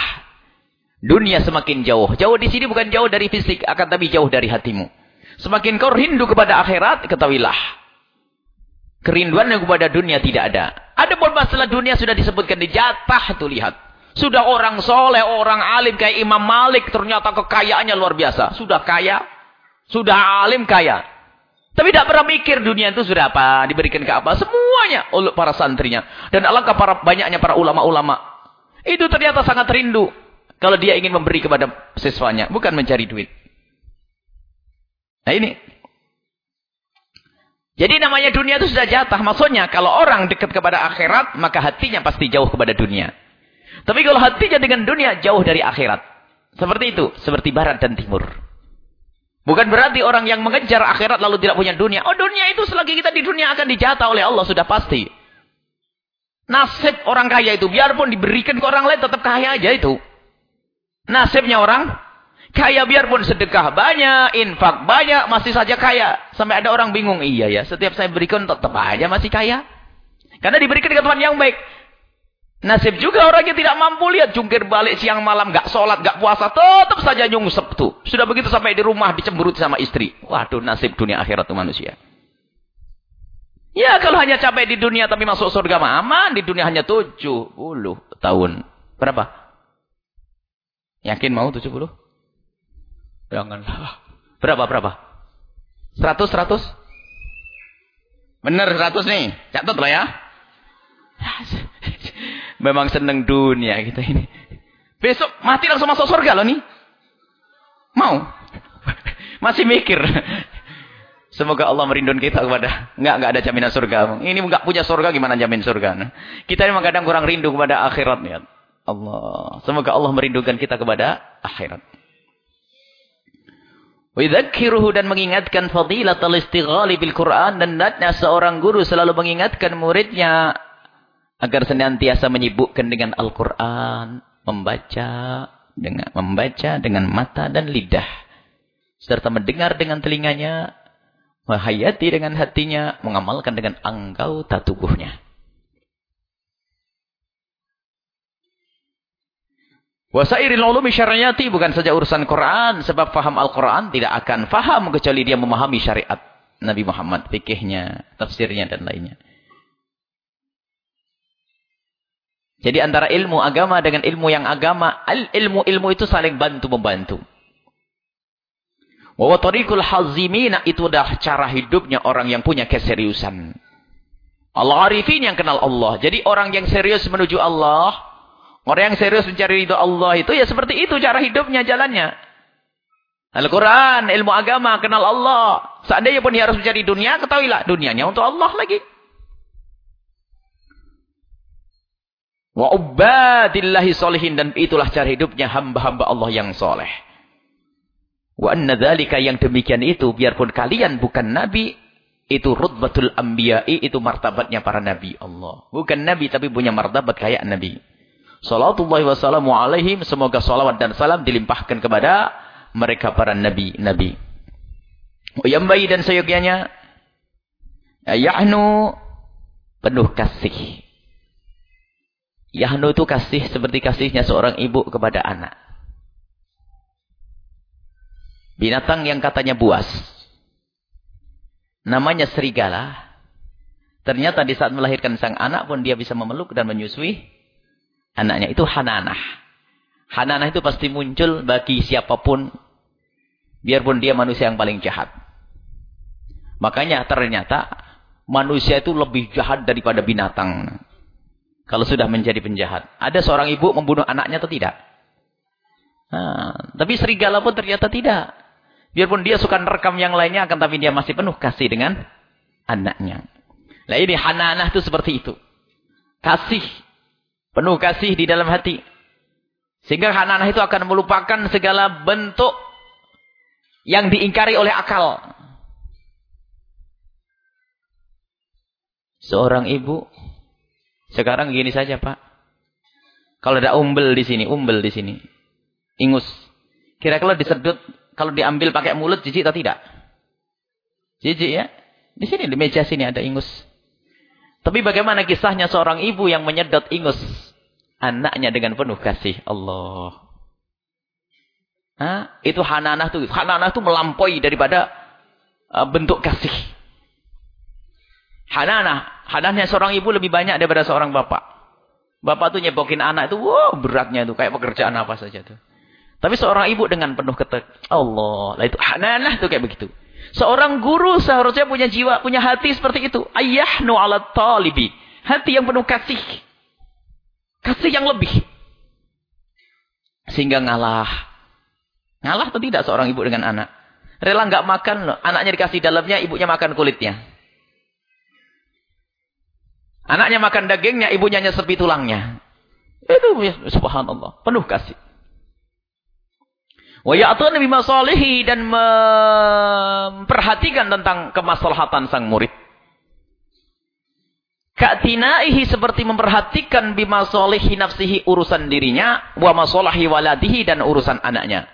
Dunia semakin jauh. Jauh di sini bukan jauh dari fisik, akan tapi jauh dari hatimu. Semakin kau rindu kepada akhirat, ketahuilah. Kerinduan yang kepada dunia tidak ada. Ada pun masalah dunia sudah disebutkan di jatah tuh lihat. Sudah orang soleh, orang alim kayak Imam Malik ternyata kekayaannya luar biasa. Sudah kaya, sudah alim kaya. Tapi tidak pernah mikir dunia itu sudah apa, diberikan ke apa. Semuanya oleh para santrinya. Dan alangkah para banyaknya para ulama-ulama. Itu ternyata sangat rindu. Kalau dia ingin memberi kepada siswanya. Bukan mencari duit. Nah ini. Jadi namanya dunia itu sudah jatah. Maksudnya kalau orang dekat kepada akhirat, maka hatinya pasti jauh kepada dunia. Tapi kalau hatinya dengan dunia, jauh dari akhirat. Seperti itu. Seperti barat dan timur. Bukan berarti orang yang mengejar akhirat lalu tidak punya dunia. Oh dunia itu selagi kita di dunia akan dijatah oleh Allah. Sudah pasti. Nasib orang kaya itu. Biarpun diberikan ke orang lain tetap kaya aja itu. Nasibnya orang Kaya biarpun sedekah banyak, infak banyak, masih saja kaya. Sampai ada orang bingung, iya ya, setiap saya berikan tetap aja masih kaya. Karena diberikan ke Tuhan yang baik. Nasib juga orang yang tidak mampu lihat jungkir balik siang malam, gak sholat, gak puasa, tetap saja nyungsep tuh. Sudah begitu sampai di rumah dicemberut sama istri. Waduh, nasib dunia akhirat tuh manusia. Ya kalau hanya capek di dunia tapi masuk surga mah aman. Di dunia hanya 70 tahun. Berapa? Yakin mau 70? Janganlah. Berapa, berapa? 100, 100? Benar 100 nih. Catat lah ya. Memang seneng dunia kita ini. Besok mati langsung masuk surga loh nih. Mau? Masih mikir. Semoga Allah merindun kita kepada enggak enggak ada jaminan surga. Ini enggak punya surga gimana jamin surga? Kita memang kadang kurang rindu kepada akhirat ya. Allah. Semoga Allah merindukan kita kepada akhirat. Widzakiruhu dan mengingatkan fadilatul istighali bil Quran dan hendaknya seorang guru selalu mengingatkan muridnya agar senantiasa menyibukkan dengan Al-Qur'an, membaca dengan membaca dengan mata dan lidah serta mendengar dengan telinganya, menghayati dengan hatinya, mengamalkan dengan anggota tubuhnya. Wasairil ulumi syariati bukan saja urusan Quran, sebab faham Al-Quran tidak akan faham kecuali dia memahami syariat Nabi Muhammad, fikihnya, tafsirnya dan lainnya. Jadi antara ilmu agama dengan ilmu yang agama, ilmu-ilmu itu saling bantu-membantu. Wa tariqul hazimina itu adalah cara hidupnya orang yang punya keseriusan. Allah arifin yang kenal Allah. Jadi orang yang serius menuju Allah, orang yang serius mencari ridho Allah itu ya seperti itu cara hidupnya, jalannya. Al-Quran, ilmu agama, kenal Allah. Seandainya pun dia harus mencari dunia, ketahuilah dunianya untuk Allah lagi. Wa ubadillahi solihin. Dan itulah cara hidupnya hamba-hamba Allah yang soleh. Wa anna yang demikian itu. Biarpun kalian bukan nabi. Itu rutbatul anbiya'i. Itu martabatnya para nabi Allah. Bukan nabi tapi punya martabat kayak nabi. Salatullahi wassalamu alaihim. Semoga salawat dan salam dilimpahkan kepada mereka para nabi-nabi. Yambai dan seyogianya. Yahnu penuh kasih. Yahnu itu kasih seperti kasihnya seorang ibu kepada anak. Binatang yang katanya buas. Namanya serigala. Ternyata di saat melahirkan sang anak pun dia bisa memeluk dan menyusui anaknya. Itu hananah. Hananah itu pasti muncul bagi siapa pun. Biarpun dia manusia yang paling jahat. Makanya ternyata manusia itu lebih jahat daripada binatang. Kalau sudah menjadi penjahat. Ada seorang ibu membunuh anaknya atau tidak? Nah, tapi serigala pun ternyata tidak. Biarpun dia suka merekam yang lainnya, akan tapi dia masih penuh kasih dengan anaknya. Nah ini hananah itu seperti itu. Kasih. Penuh kasih di dalam hati. Sehingga hananah itu akan melupakan segala bentuk yang diingkari oleh akal. Seorang ibu sekarang gini saja, Pak. Kalau ada umbel di sini, umbel di sini. Ingus. Kira-kira disedut, kalau diambil pakai mulut, jijik atau tidak? Jijik ya? Di sini, di meja sini ada ingus. Tapi bagaimana kisahnya seorang ibu yang menyedot ingus anaknya dengan penuh kasih Allah. Hah? Itu hananah tuh. Hananah tuh melampaui daripada uh, bentuk kasih. Hananah Hadahnya seorang ibu lebih banyak daripada seorang bapak. Bapak tuh nyebokin anak itu, wow beratnya itu. Kayak pekerjaan apa saja tuh. Tapi seorang ibu dengan penuh ketek. Allah. Lah itu hananah tuh kayak begitu. Seorang guru seharusnya punya jiwa, punya hati seperti itu. Ayahnu ala talibi. Hati yang penuh kasih. Kasih yang lebih. Sehingga ngalah. Ngalah atau tidak seorang ibu dengan anak? Rela nggak makan. Anaknya dikasih dalamnya, ibunya makan kulitnya. Anaknya makan dagingnya, ibunya nyesepi tulangnya. Itu subhanallah, penuh kasih. Dan memperhatikan tentang kemaslahatan sang murid. Ka'tinaihi seperti memperhatikan bima salihi nafsihi urusan dirinya, wa waladihi dan urusan anaknya.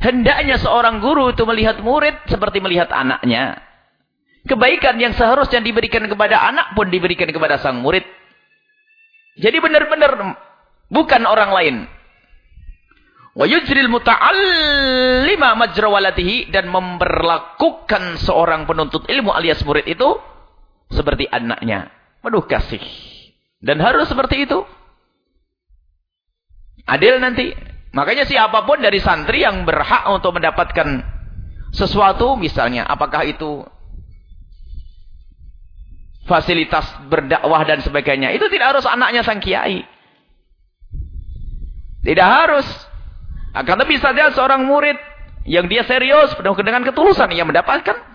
Hendaknya seorang guru itu melihat murid seperti melihat anaknya. Kebaikan yang seharusnya diberikan kepada anak pun diberikan kepada sang murid. Jadi benar-benar bukan orang lain. Wa yujril muta'allima majra waladihi dan memperlakukan seorang penuntut ilmu alias murid itu seperti anaknya. Penuh kasih. Dan harus seperti itu. Adil nanti. Makanya siapa pun dari santri yang berhak untuk mendapatkan sesuatu misalnya apakah itu fasilitas berdakwah dan sebagainya itu tidak harus anaknya sang kiai. Tidak harus. Akan tapi saja seorang murid yang dia serius penuh dengan ketulusan yang mendapatkan.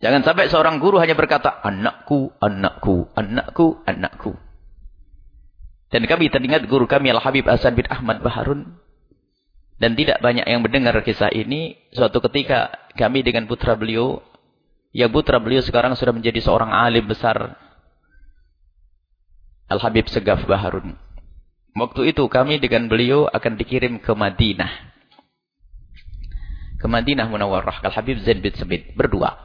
Jangan sampai seorang guru hanya berkata anakku, anakku, anakku, anakku. Dan kami teringat guru kami Al-Habib Hasan bin Ahmad Baharun. Dan tidak banyak yang mendengar kisah ini. Suatu ketika kami dengan putra beliau. Ya putra beliau sekarang sudah menjadi seorang alim besar. Al-Habib Segaf Baharun. Waktu itu kami dengan beliau akan dikirim ke Madinah. Ke Madinah Munawwarah. Kal Habib Zain bin Sabit. Berdua.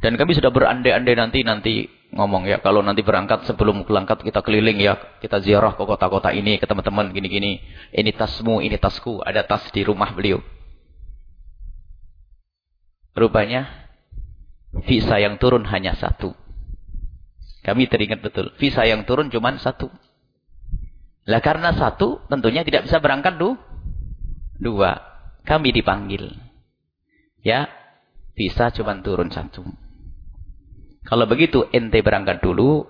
Dan kami sudah berandai-andai nanti nanti ngomong ya. Kalau nanti berangkat sebelum berangkat kita keliling ya. Kita ziarah ke kota-kota ini. Ke teman-teman gini-gini. Ini tasmu, ini tasku. Ada tas di rumah beliau. Rupanya. Visa yang turun hanya satu. Kami teringat betul. Visa yang turun cuma satu. Lah karena satu tentunya tidak bisa berangkat du, dua. Kami dipanggil. Ya, bisa cuma turun satu. Kalau begitu ente berangkat dulu,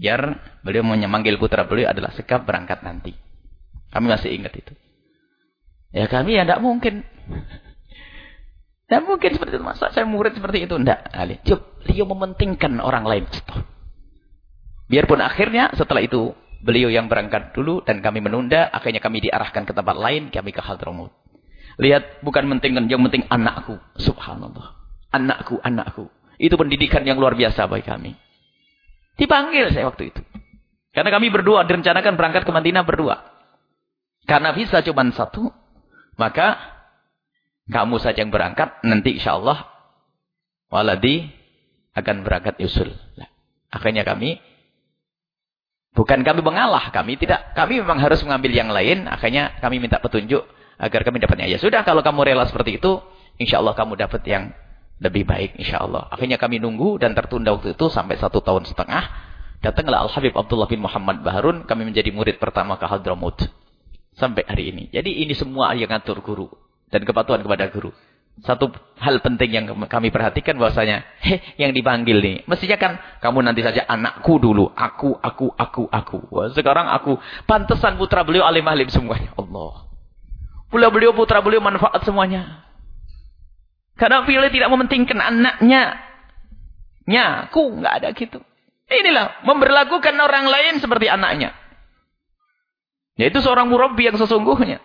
biar beliau memanggil putra beliau adalah sekap berangkat nanti. Kami masih ingat itu. Ya kami ya tidak mungkin. Tidak mungkin seperti itu. Masa saya murid seperti itu? Tidak. Coba, beliau mementingkan orang lain. Biarpun akhirnya setelah itu Beliau yang berangkat dulu dan kami menunda. Akhirnya kami diarahkan ke tempat lain. Kami ke Hadramut. Lihat, bukan mentingkan. Yang penting anakku. Subhanallah. Anakku, anakku. Itu pendidikan yang luar biasa bagi kami. Dipanggil saya waktu itu. Karena kami berdua direncanakan berangkat ke Madinah berdua. Karena visa cuma satu. Maka kamu saja yang berangkat. Nanti insya Allah. Waladi akan berangkat usul. Akhirnya kami Bukan kami mengalah, kami tidak. Kami memang harus mengambil yang lain. Akhirnya kami minta petunjuk agar kami dapatnya. Ya sudah, kalau kamu rela seperti itu, insya Allah kamu dapat yang lebih baik, insya Allah. Akhirnya kami nunggu dan tertunda waktu itu sampai satu tahun setengah. Datanglah Al-Habib Abdullah bin Muhammad Baharun. Kami menjadi murid pertama ke Hadramut. Sampai hari ini. Jadi ini semua yang ngatur guru. Dan kepatuhan kepada guru. Satu hal penting yang kami perhatikan bahwasanya, heh, yang dipanggil nih, mestinya kan kamu nanti saja anakku dulu, aku, aku, aku, aku. Wah, sekarang aku, pantesan putra beliau alim-alim semuanya. Allah. Pula beliau putra beliau manfaat semuanya. Karena beliau tidak mementingkan anaknya. Nyaku, nggak ada gitu. Inilah, memperlakukan orang lain seperti anaknya. Yaitu seorang murabbi yang sesungguhnya.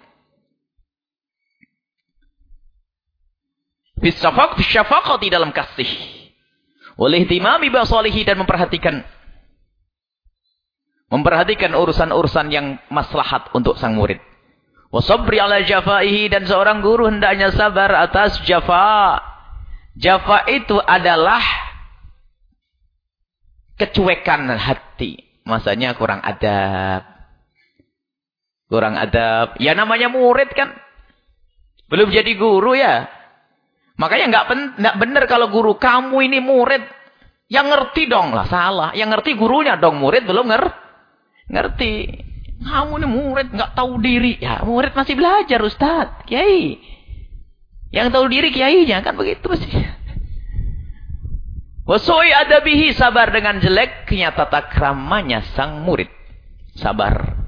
Bisafaq, di dalam kasih. Oleh timami basalihi dan memperhatikan memperhatikan urusan-urusan yang maslahat untuk sang murid. Wasabri ala jafaihi dan seorang guru hendaknya sabar atas jafa. Jafa itu adalah kecuekan hati. Masanya kurang adab. Kurang adab. Ya namanya murid kan. Belum jadi guru ya. Makanya nggak nggak benar kalau guru kamu ini murid yang ngerti dong lah salah. Yang ngerti gurunya dong murid belum nger ngerti. Kamu ini murid nggak tahu diri ya murid masih belajar Ustaz Kiai. Yang tahu diri kiainya kan begitu sih. Wasoi adabihi sabar dengan jeleknya tata kramanya sang murid. Sabar.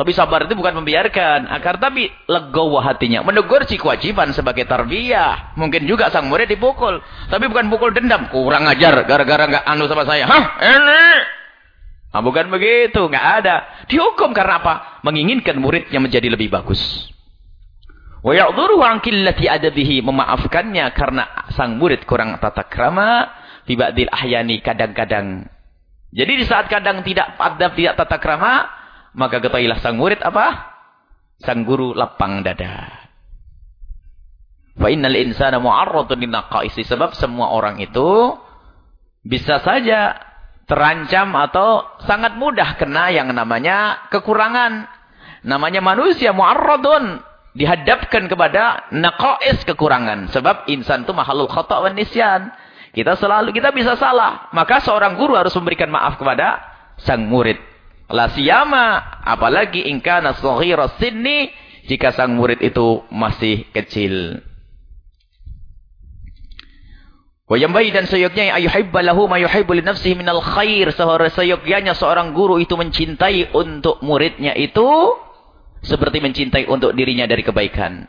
Tapi sabar itu bukan membiarkan. Akar tapi legowo hatinya. Menegur si kewajiban sebagai tarbiyah. Mungkin juga sang murid dipukul. Tapi bukan pukul dendam. Kurang ajar. Gara-gara nggak anu sama saya. Hah? Ini. Nah, bukan begitu. nggak ada. Dihukum karena apa? Menginginkan muridnya menjadi lebih bagus. Wa ya'dhuruhu an adabihi. Memaafkannya karena sang murid kurang tata krama. Tibadil ahyani kadang-kadang. Jadi di saat kadang tidak adab, tidak tata krama maka ketahuilah sang murid apa? Sang guru lapang dada. Fa innal insana mu'arradun linaqaisi sebab semua orang itu bisa saja terancam atau sangat mudah kena yang namanya kekurangan. Namanya manusia mu'arradun. Dihadapkan kepada naqais kekurangan. Sebab insan itu mahalul khata' wa nisyan. Kita selalu, kita bisa salah. Maka seorang guru harus memberikan maaf kepada sang murid. La siyama, apalagi ingkana saghira sinni, jika sang murid itu masih kecil. Wa yambai dan seyognya ayuhibba lahu ma yuhibbu li nafsihi minal khair. Seyogyanya seorang guru itu mencintai untuk muridnya itu seperti mencintai untuk dirinya dari kebaikan.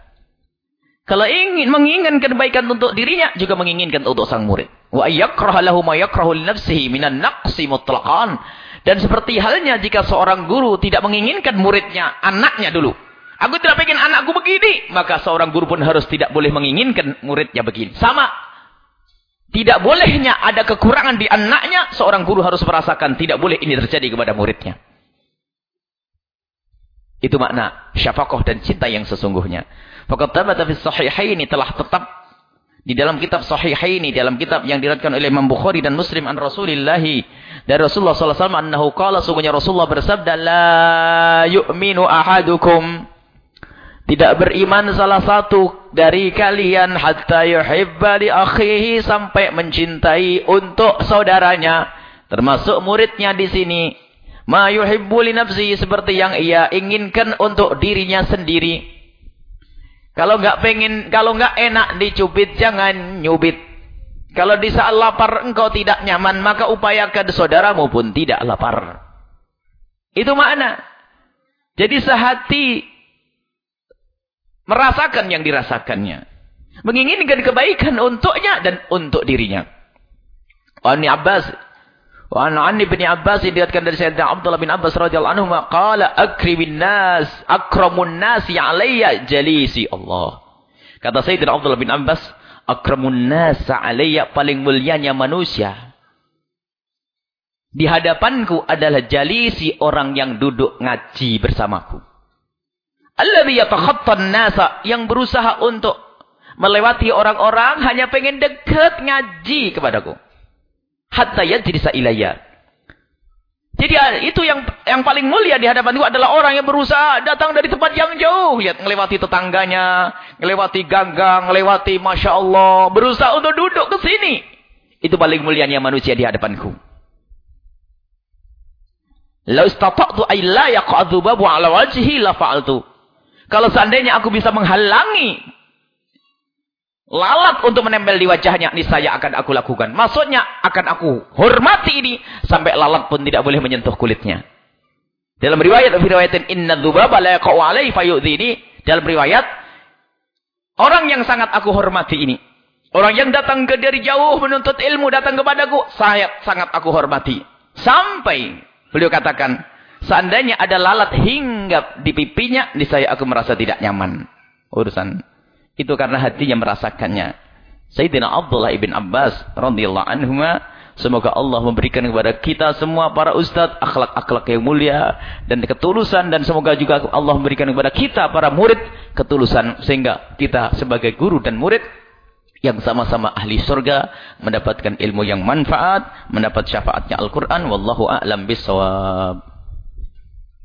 Kalau ingin menginginkan kebaikan untuk dirinya juga menginginkan untuk sang murid. Wa yakrah lahu ma yakrahu li nafsihi minan naqsi mutlaqan. Dan seperti halnya jika seorang guru tidak menginginkan muridnya, anaknya dulu. Aku tidak ingin anakku begini. Maka seorang guru pun harus tidak boleh menginginkan muridnya begini. Sama tidak bolehnya ada kekurangan di anaknya, seorang guru harus merasakan tidak boleh ini terjadi kepada muridnya. Itu makna syafaqah dan cinta yang sesungguhnya. Faqad thabata fi sahihaini telah tetap di dalam kitab sahihaini dalam kitab yang diriwayatkan oleh Imam Bukhari dan Muslim an Rasulillah dari Rasulullah sallallahu alaihi wasallam annahu qala sungguhnya Rasulullah bersabda la yu'minu ahadukum. Tidak beriman salah satu dari kalian hatta yuhibba li akhihi sampai mencintai untuk saudaranya termasuk muridnya di sini. Ma yuhibbu li nafsi seperti yang ia inginkan untuk dirinya sendiri kalau enggak pengen kalau enggak enak dicubit jangan nyubit kalau di saat lapar engkau tidak nyaman maka upayakan saudaramu pun tidak lapar itu makna jadi sehati Merasakan yang dirasakannya. Menginginkan kebaikan untuknya dan untuk dirinya. Wa Abbas Wa an bin Abbas diriwayatkan dari Sayyidina Abdullah bin Abbas radhiyallahu anhu qala akrimin nas akramun nasi alayya jalisi Allah. Kata Sayyidina Abdullah bin Abbas, akramun nas alayya paling mulianya manusia. Di hadapanku adalah jalisi orang yang duduk ngaji bersamaku. Alladhi yatakhattan nasa yang berusaha untuk melewati orang-orang hanya pengen dekat ngaji kepadaku. Hatta yajlisa ilayya. Jadi ah, itu yang yang paling mulia di hadapan itu adalah orang yang berusaha datang dari tempat yang jauh. Lihat, melewati tetangganya, melewati ganggang, melewati Masya Allah. Berusaha untuk duduk ke sini. Itu paling mulianya manusia di hadapanku. La istata'tu ay la yaq'adhu babu ala wajhi la fa'altu. Kalau seandainya aku bisa menghalangi lalat untuk menempel di wajahnya, ini saya akan aku lakukan. Maksudnya akan aku hormati ini sampai lalat pun tidak boleh menyentuh kulitnya. Dalam riwayat riwayatin inna dzubaba la yaqa'u alaihi. Dalam riwayat orang yang sangat aku hormati ini, orang yang datang ke dari jauh menuntut ilmu datang kepadaku, saya sangat aku hormati. Sampai beliau katakan, Seandainya ada lalat hinggap di pipinya, di saya aku merasa tidak nyaman. Urusan. Itu karena hatinya merasakannya. Sayyidina Abdullah ibn Abbas radhiyallahu anhu Semoga Allah memberikan kepada kita semua para ustadz akhlak-akhlak yang mulia dan ketulusan dan semoga juga Allah memberikan kepada kita para murid ketulusan sehingga kita sebagai guru dan murid yang sama-sama ahli surga mendapatkan ilmu yang manfaat, mendapat syafaatnya Al-Qur'an wallahu a'lam bissawab.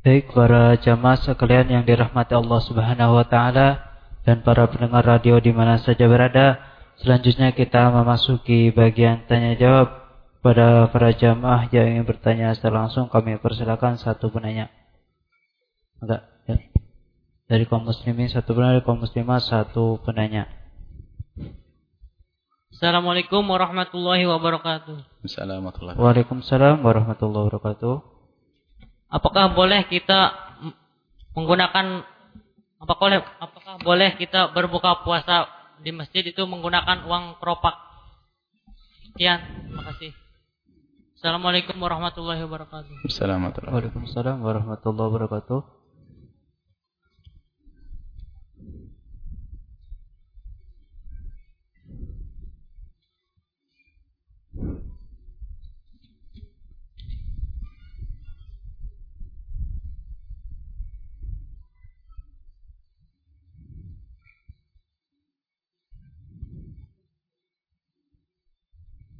Baik para jamaah sekalian yang dirahmati Allah Subhanahu wa taala dan para pendengar radio di mana saja berada, selanjutnya kita memasuki bagian tanya jawab pada para jamaah yang ingin bertanya secara langsung kami persilakan satu penanya. Enggak, ya. Dari kaum muslimin satu penanya, dari kaum muslimah satu penanya. Assalamualaikum warahmatullahi wabarakatuh. Assalamualaikum Waalaikumsalam warahmatullahi wabarakatuh. Apakah boleh kita menggunakan Apakah boleh, apakah boleh kita berbuka puasa di masjid itu menggunakan uang keropak? Sekian, terima kasih. Assalamualaikum warahmatullahi wabarakatuh. Assalamualaikum warahmatullahi wabarakatuh.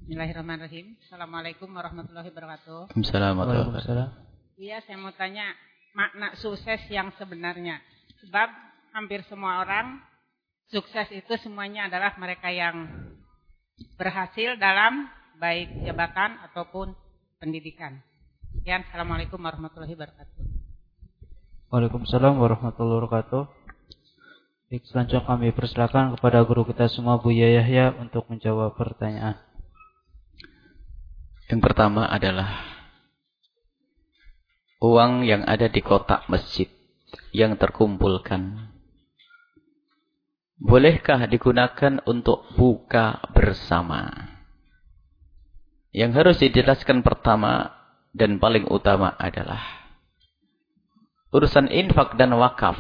Bismillahirrahmanirrahim. Assalamualaikum warahmatullahi wabarakatuh. Assalamualaikum Iya, saya mau tanya makna sukses yang sebenarnya. Sebab hampir semua orang sukses itu semuanya adalah mereka yang berhasil dalam baik jabatan ataupun pendidikan. Sekian, Assalamualaikum warahmatullahi wabarakatuh. Waalaikumsalam warahmatullahi wabarakatuh. Baik, selanjutnya kami persilakan kepada guru kita semua Bu Yahya untuk menjawab pertanyaan. Yang pertama adalah uang yang ada di kotak masjid yang terkumpulkan. Bolehkah digunakan untuk buka bersama? Yang harus dijelaskan pertama dan paling utama adalah urusan infak dan wakaf.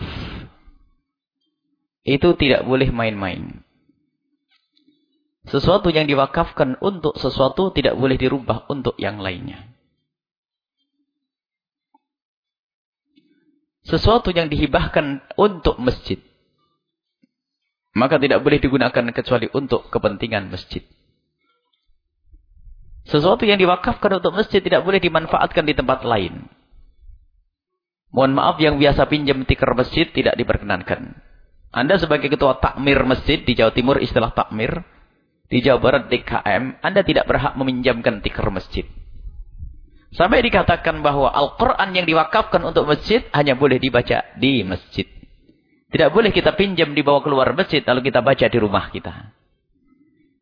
Itu tidak boleh main-main. Sesuatu yang diwakafkan untuk sesuatu tidak boleh dirubah untuk yang lainnya. Sesuatu yang dihibahkan untuk masjid. Maka tidak boleh digunakan kecuali untuk kepentingan masjid. Sesuatu yang diwakafkan untuk masjid tidak boleh dimanfaatkan di tempat lain. Mohon maaf yang biasa pinjam tikar masjid tidak diperkenankan. Anda sebagai ketua takmir masjid di Jawa Timur istilah takmir di Jawa Barat DKM, Anda tidak berhak meminjamkan tikar masjid. Sampai dikatakan bahwa Al-Quran yang diwakafkan untuk masjid hanya boleh dibaca di masjid. Tidak boleh kita pinjam dibawa keluar masjid lalu kita baca di rumah kita.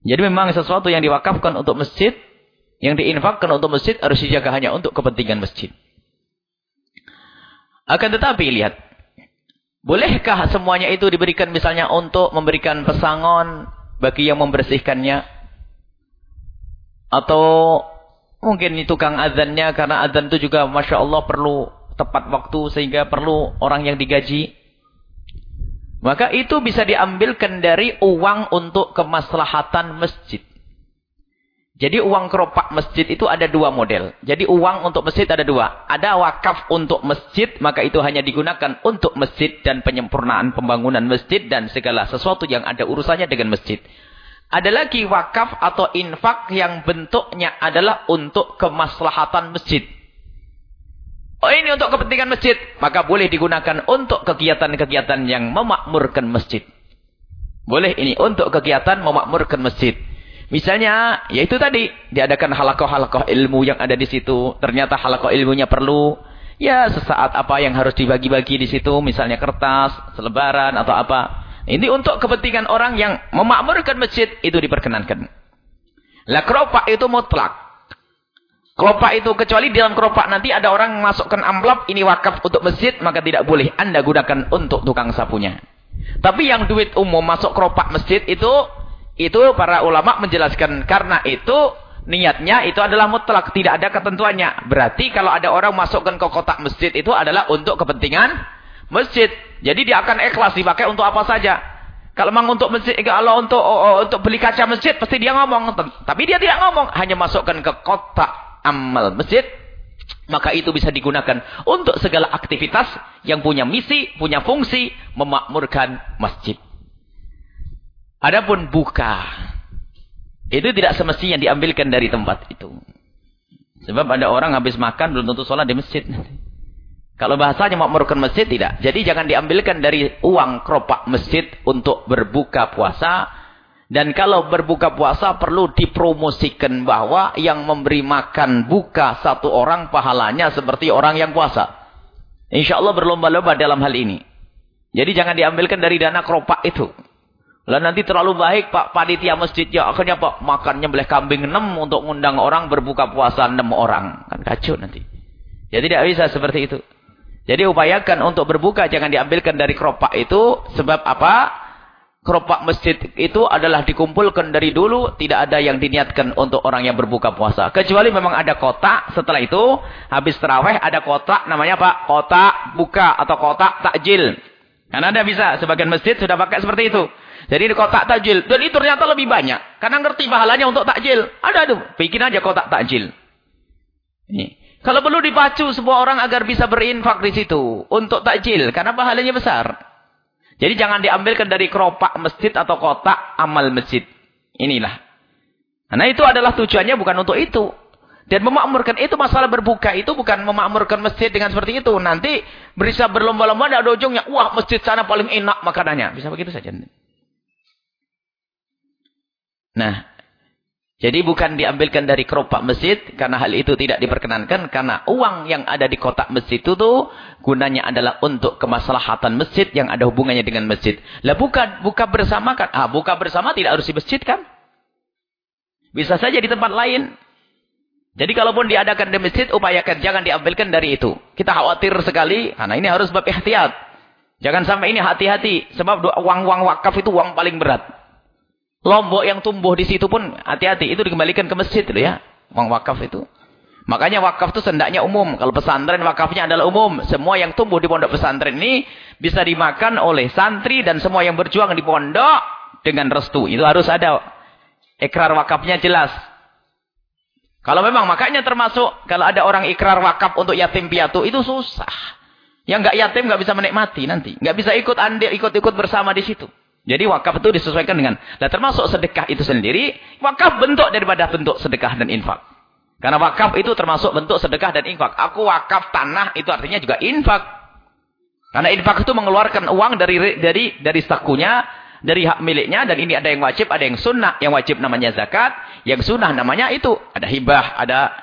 Jadi memang sesuatu yang diwakafkan untuk masjid, yang diinfakkan untuk masjid harus dijaga hanya untuk kepentingan masjid. Akan tetapi lihat, bolehkah semuanya itu diberikan misalnya untuk memberikan pesangon, bagi yang membersihkannya. Atau mungkin tukang azannya karena azan itu juga Masya Allah perlu tepat waktu sehingga perlu orang yang digaji. Maka itu bisa diambilkan dari uang untuk kemaslahatan masjid jadi uang keropak masjid itu ada dua model. Jadi uang untuk masjid ada dua. Ada wakaf untuk masjid, maka itu hanya digunakan untuk masjid dan penyempurnaan pembangunan masjid dan segala sesuatu yang ada urusannya dengan masjid. Ada lagi wakaf atau infak yang bentuknya adalah untuk kemaslahatan masjid. Oh ini untuk kepentingan masjid, maka boleh digunakan untuk kegiatan-kegiatan yang memakmurkan masjid. Boleh ini untuk kegiatan memakmurkan masjid. Misalnya, yaitu tadi, diadakan halakoh-halakoh ilmu yang ada di situ. Ternyata halakoh ilmunya perlu. Ya, sesaat apa yang harus dibagi-bagi di situ. Misalnya kertas, selebaran, atau apa. Ini untuk kepentingan orang yang memakmurkan masjid, itu diperkenankan. Lah keropak itu mutlak. Keropak itu, kecuali dalam keropak nanti ada orang masukkan amplop, ini wakaf untuk masjid, maka tidak boleh Anda gunakan untuk tukang sapunya. Tapi yang duit umum masuk keropak masjid itu itu para ulama menjelaskan karena itu niatnya itu adalah mutlak, tidak ada ketentuannya. Berarti kalau ada orang masukkan ke kotak masjid itu adalah untuk kepentingan masjid. Jadi dia akan ikhlas dipakai untuk apa saja. Kalau memang untuk masjid, kalau untuk oh, oh, untuk beli kaca masjid pasti dia ngomong, tapi dia tidak ngomong, hanya masukkan ke kotak amal masjid. Maka itu bisa digunakan untuk segala aktivitas yang punya misi, punya fungsi memakmurkan masjid. Adapun buka. Itu tidak semestinya diambilkan dari tempat itu. Sebab ada orang habis makan belum tentu sholat di masjid. Kalau bahasanya mau merukan masjid tidak. Jadi jangan diambilkan dari uang keropak masjid untuk berbuka puasa. Dan kalau berbuka puasa perlu dipromosikan bahwa yang memberi makan buka satu orang pahalanya seperti orang yang puasa. Insya Allah berlomba-lomba dalam hal ini. Jadi jangan diambilkan dari dana keropak itu. Lah nanti terlalu baik Pak panitia masjid ya akhirnya Pak makannya boleh kambing 6 untuk mengundang orang berbuka puasa 6 orang. Kan kacau nanti. Jadi tidak bisa seperti itu. Jadi upayakan untuk berbuka jangan diambilkan dari keropak itu sebab apa? Keropak masjid itu adalah dikumpulkan dari dulu tidak ada yang diniatkan untuk orang yang berbuka puasa. Kecuali memang ada kotak setelah itu habis terawih ada kotak namanya Pak kotak buka atau kotak takjil. Karena ada bisa sebagian masjid sudah pakai seperti itu. Jadi di kotak takjil. Dan itu ternyata lebih banyak. Karena ngerti pahalanya untuk takjil. Ada tuh. Bikin aja kotak takjil. Ini. Kalau perlu dipacu semua orang agar bisa berinfak di situ. Untuk takjil. Karena pahalanya besar. Jadi jangan diambilkan dari keropak masjid atau kotak amal masjid. Inilah. Nah itu adalah tujuannya bukan untuk itu. Dan memakmurkan itu masalah berbuka itu bukan memakmurkan masjid dengan seperti itu. Nanti bisa berlomba-lomba ada ujungnya. Wah masjid sana paling enak makanannya. Bisa begitu saja. Nah, jadi bukan diambilkan dari keropak masjid. Karena hal itu tidak diperkenankan. Karena uang yang ada di kotak masjid itu tuh gunanya adalah untuk kemaslahatan masjid yang ada hubungannya dengan masjid. Lah buka, buka bersama kan? Ah, buka bersama tidak harus di masjid kan? Bisa saja di tempat lain. Jadi kalaupun diadakan di masjid, upayakan jangan diambilkan dari itu. Kita khawatir sekali, karena ini harus ihtiyat. Jangan sampai ini hati-hati, sebab uang-uang wakaf itu uang paling berat. Lombok yang tumbuh di situ pun hati-hati, itu dikembalikan ke masjid loh ya, uang wakaf itu. Makanya wakaf itu sendaknya umum. Kalau pesantren wakafnya adalah umum. Semua yang tumbuh di pondok pesantren ini bisa dimakan oleh santri dan semua yang berjuang di pondok dengan restu. Itu harus ada ikrar wakafnya jelas. Kalau memang makanya termasuk kalau ada orang ikrar wakaf untuk yatim piatu itu susah. Yang nggak yatim nggak bisa menikmati nanti, nggak bisa ikut andil ikut-ikut bersama di situ. Jadi wakaf itu disesuaikan dengan dan termasuk sedekah itu sendiri wakaf bentuk daripada bentuk sedekah dan infak. Karena wakaf itu termasuk bentuk sedekah dan infak. Aku wakaf tanah itu artinya juga infak. Karena infak itu mengeluarkan uang dari dari dari sakunya dari hak miliknya dan ini ada yang wajib, ada yang sunnah. Yang wajib namanya zakat, yang sunnah namanya itu ada hibah, ada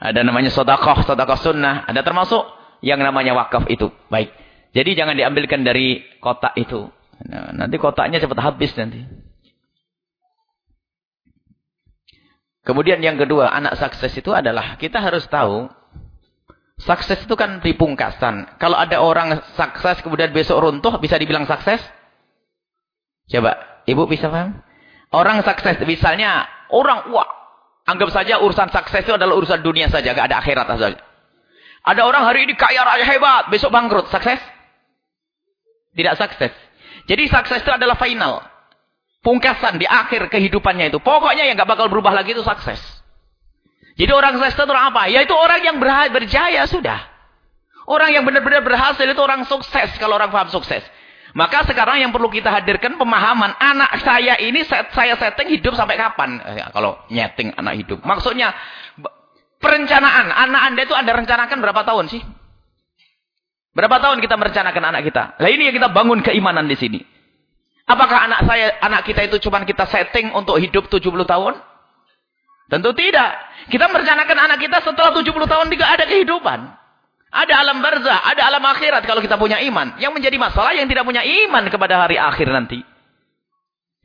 ada namanya sodakoh, sodakoh sunnah, ada termasuk yang namanya wakaf itu. Baik. Jadi jangan diambilkan dari kotak itu. Nah, nanti kotaknya cepat habis nanti. Kemudian yang kedua, anak sukses itu adalah kita harus tahu sukses itu kan di pungkasan. Kalau ada orang sukses kemudian besok runtuh, bisa dibilang sukses? Coba, ibu bisa paham? Orang sukses, misalnya orang wah, anggap saja urusan sukses itu adalah urusan dunia saja, gak ada akhirat saja. Ada orang hari ini kaya raya hebat, besok bangkrut, sukses? Tidak sukses. Jadi sukses itu adalah final. Pungkasan di akhir kehidupannya itu. Pokoknya yang gak bakal berubah lagi itu sukses. Jadi orang sukses itu orang apa? Yaitu orang yang berjaya sudah. Orang yang benar-benar berhasil itu orang sukses kalau orang paham sukses. Maka sekarang yang perlu kita hadirkan pemahaman anak saya ini set, saya setting hidup sampai kapan? Eh, kalau nyeting anak hidup. Maksudnya perencanaan. Anak Anda itu Anda rencanakan berapa tahun sih? Berapa tahun kita merencanakan anak kita? Nah ini yang kita bangun keimanan di sini. Apakah anak saya, anak kita itu cuma kita setting untuk hidup 70 tahun? Tentu tidak. Kita merencanakan anak kita setelah 70 tahun tidak ada kehidupan. Ada alam barzah, ada alam akhirat kalau kita punya iman. Yang menjadi masalah yang tidak punya iman kepada hari akhir nanti.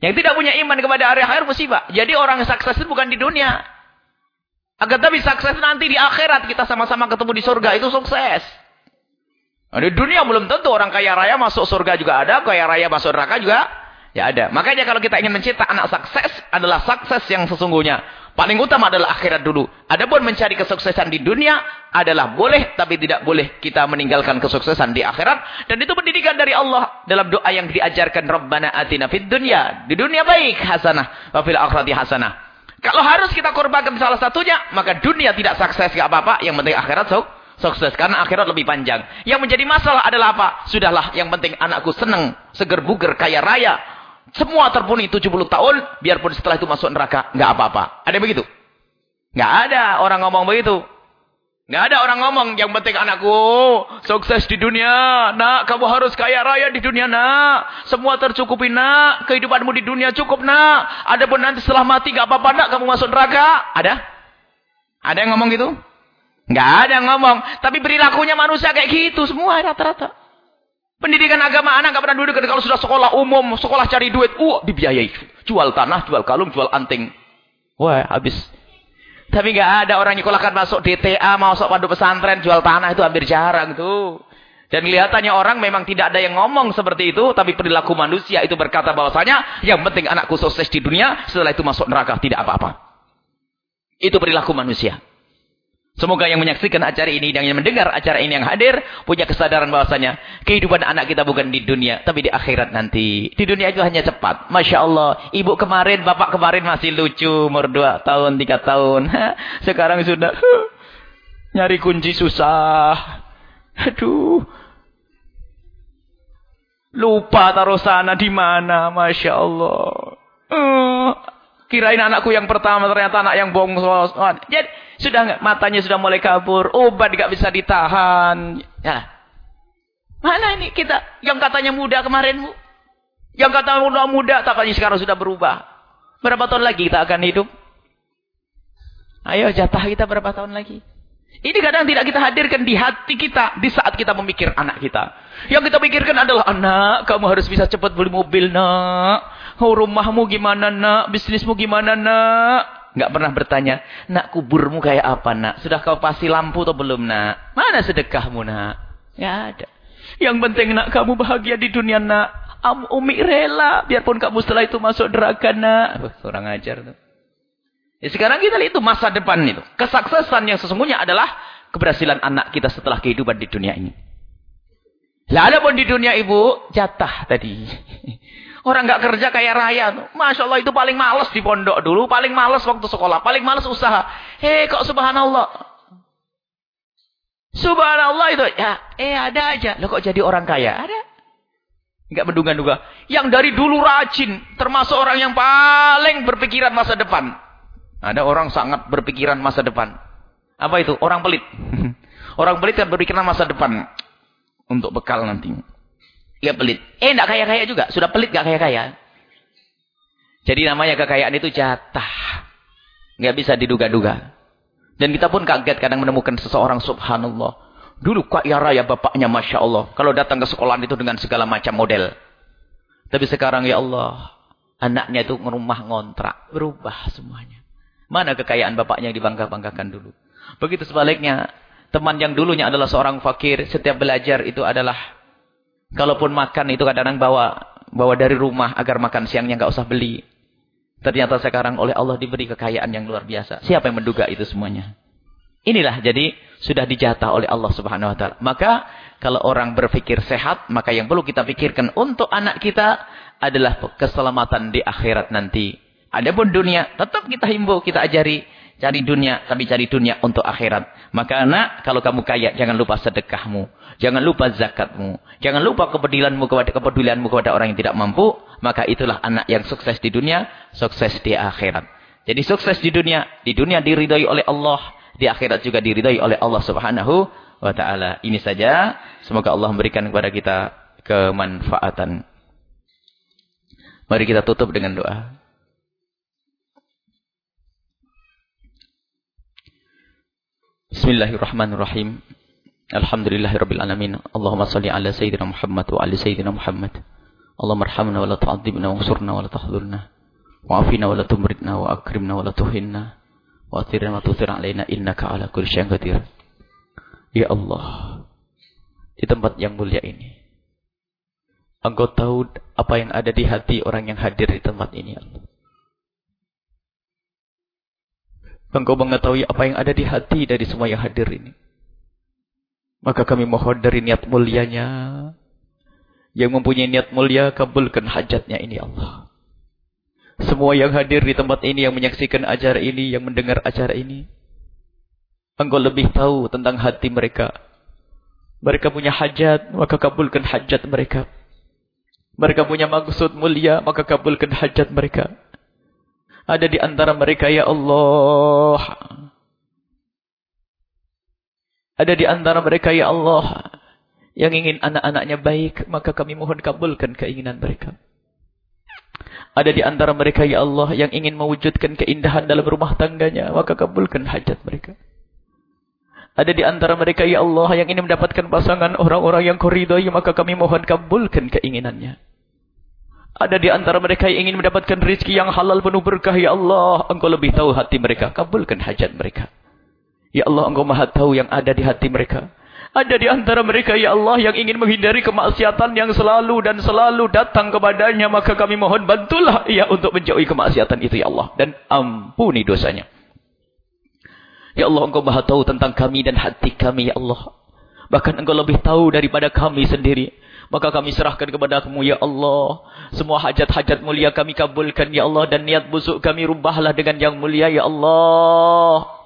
Yang tidak punya iman kepada hari akhir musibah. Jadi orang sukses itu bukan di dunia. Agar tapi sukses nanti di akhirat kita sama-sama ketemu di surga itu sukses. Di dunia belum tentu orang kaya raya masuk surga juga ada, kaya raya masuk neraka juga ya ada. Makanya kalau kita ingin mencetak anak sukses adalah sukses yang sesungguhnya. Paling utama adalah akhirat dulu. Adapun mencari kesuksesan di dunia adalah boleh tapi tidak boleh kita meninggalkan kesuksesan di akhirat dan itu pendidikan dari Allah dalam doa yang diajarkan Rabbana atina fid dunya. Di dunia baik hasanah wa fil akhirati hasanah. Kalau harus kita korbankan salah satunya, maka dunia tidak sukses enggak apa-apa, yang penting akhirat so, sukses karena akhirat lebih panjang. Yang menjadi masalah adalah apa? Sudahlah, yang penting anakku senang, seger buger, kaya raya, semua terpenuhi 70 tahun, biarpun setelah itu masuk neraka, nggak apa-apa. Ada begitu? Nggak ada orang ngomong begitu. Nggak ada orang ngomong, yang penting anakku sukses di dunia. Nak, kamu harus kaya raya di dunia, nak. Semua tercukupi, nak. Kehidupanmu di dunia cukup, nak. Ada pun nanti setelah mati, nggak apa-apa, nak. Kamu masuk neraka. Ada? Ada yang ngomong gitu? Nggak ada yang ngomong. Tapi perilakunya manusia kayak gitu semua rata-rata. Pendidikan agama anak gak pernah duduk kalau sudah sekolah umum, sekolah cari duit, uh dibiayai. Jual tanah, jual kalung, jual anting. Wah, habis. Tapi gak ada orang nyekolahkan masuk DTA, masuk pondok pesantren, jual tanah itu hampir jarang tuh. Dan kelihatannya orang memang tidak ada yang ngomong seperti itu, tapi perilaku manusia itu berkata bahwasanya yang penting anakku sukses di dunia, setelah itu masuk neraka tidak apa-apa. Itu perilaku manusia. Semoga yang menyaksikan acara ini dan yang mendengar acara ini yang hadir punya kesadaran bahwasanya kehidupan anak kita bukan di dunia tapi di akhirat nanti. Di dunia itu hanya cepat. Masya Allah. Ibu kemarin, bapak kemarin masih lucu umur 2 tahun, 3 tahun. Sekarang sudah nyari kunci susah. Aduh. Lupa taruh sana di mana. Masya Allah. Uh, Kirain anakku yang pertama ternyata anak yang bongso. Jadi sudah matanya sudah mulai kabur, obat nggak bisa ditahan. Ya. Mana ini kita yang katanya muda kemarin, Bu? Yang katanya muda muda, tapi sekarang sudah berubah. Berapa tahun lagi kita akan hidup? Ayo jatah kita berapa tahun lagi? Ini kadang tidak kita hadirkan di hati kita di saat kita memikir anak kita. Yang kita pikirkan adalah anak, kamu harus bisa cepat beli mobil, nak. Oh, rumahmu gimana, nak? Bisnismu gimana, nak? Enggak pernah bertanya, nak kuburmu kayak apa, nak? Sudah kau pasti lampu atau belum, nak? Mana sedekahmu, nak? Ya ada. Yang penting nak kamu bahagia di dunia, nak. Umi rela, biarpun kamu setelah itu masuk neraka, nak. Kurang ajar tuh. Ya, sekarang kita lihat itu masa depan itu. Kesuksesan yang sesungguhnya adalah keberhasilan anak kita setelah kehidupan di dunia ini. Lah ada pun di dunia ibu jatah tadi. Orang nggak kerja kayak raya. Masya Allah itu paling males di pondok dulu. Paling males waktu sekolah. Paling males usaha. Hei kok subhanallah. Subhanallah itu. Ya eh ada aja. Lo kok jadi orang kaya? Ada. Nggak menduga-duga. Yang dari dulu rajin. Termasuk orang yang paling berpikiran masa depan. Ada orang sangat berpikiran masa depan. Apa itu? Orang pelit. orang pelit kan berpikiran masa depan. Untuk bekal nanti. Ya pelit. Eh, enggak kaya-kaya juga. Sudah pelit enggak kaya-kaya. Jadi namanya kekayaan itu jatah. Enggak bisa diduga-duga. Dan kita pun kaget kadang menemukan seseorang subhanallah. Dulu kaya raya bapaknya Masya Allah. Kalau datang ke sekolah itu dengan segala macam model. Tapi sekarang ya Allah. Anaknya itu rumah ngontrak. Berubah semuanya. Mana kekayaan bapaknya yang dibangga-banggakan dulu. Begitu sebaliknya, teman yang dulunya adalah seorang fakir, setiap belajar itu adalah, kalaupun makan itu kadang-kadang bawa bawa dari rumah agar makan siangnya nggak usah beli. Ternyata sekarang oleh Allah diberi kekayaan yang luar biasa. Siapa yang menduga itu semuanya? Inilah jadi sudah dijatah oleh Allah Subhanahu wa taala. Maka kalau orang berpikir sehat, maka yang perlu kita pikirkan untuk anak kita adalah keselamatan di akhirat nanti. Adapun dunia, tetap kita himbau, kita ajari. Cari dunia, tapi cari dunia untuk akhirat. Maka anak, kalau kamu kaya, jangan lupa sedekahmu. Jangan lupa zakatmu. Jangan lupa kepedulianmu kepada kepedulianmu kepada orang yang tidak mampu. Maka itulah anak yang sukses di dunia, sukses di akhirat. Jadi sukses di dunia, di dunia diridhai oleh Allah, di akhirat juga diridhai oleh Allah Subhanahu wa taala. Ini saja, semoga Allah memberikan kepada kita kemanfaatan. Mari kita tutup dengan doa. Bismillahirrahmanirrahim. Alhamdulillahirabbil alamin. Allahumma shalli ala sayyidina Muhammad wa ali sayyidina Muhammad. Allahumma arhamna wa la tu'adzibna wa ansurna wa la tahdhurna. Wa afina wa la tumritna wa akrimna wa la tuhinna. Wa athirna wa tuthir alaina innaka ala kulli syai'in qadir. Ya Allah. Di tempat yang mulia ini. Engkau tahu apa yang ada di hati orang yang hadir di tempat ini, ya Allah. Engkau mengetahui apa yang ada di hati dari semua yang hadir ini. Maka kami mohon dari niat mulianya. Yang mempunyai niat mulia, kabulkan hajatnya ini Allah. Semua yang hadir di tempat ini, yang menyaksikan acara ini, yang mendengar acara ini. Engkau lebih tahu tentang hati mereka. Mereka punya hajat, maka kabulkan hajat mereka. Mereka punya maksud mulia, maka kabulkan hajat mereka. Ada di antara mereka ya Allah. Ada di antara mereka ya Allah. Yang ingin anak-anaknya baik. Maka kami mohon kabulkan keinginan mereka. Ada di antara mereka ya Allah. Yang ingin mewujudkan keindahan dalam rumah tangganya. Maka kabulkan hajat mereka. Ada di antara mereka ya Allah. Yang ingin mendapatkan pasangan orang-orang yang koridoi. Maka kami mohon kabulkan keinginannya. Ada di antara mereka yang ingin mendapatkan rezeki yang halal penuh berkah. Ya Allah, Engkau lebih tahu hati mereka. Kabulkan hajat mereka. Ya Allah, Engkau maha tahu yang ada di hati mereka. Ada di antara mereka, Ya Allah, yang ingin menghindari kemaksiatan yang selalu dan selalu datang kepadanya. Maka kami mohon bantulah ia untuk menjauhi kemaksiatan itu, Ya Allah. Dan ampuni dosanya. Ya Allah, Engkau maha tahu tentang kami dan hati kami, Ya Allah. Bahkan Engkau lebih tahu daripada kami sendiri. Maka kami serahkan kepada kamu ya Allah. Semua hajat-hajat mulia kami kabulkan ya Allah. Dan niat busuk kami rubahlah dengan yang mulia ya Allah.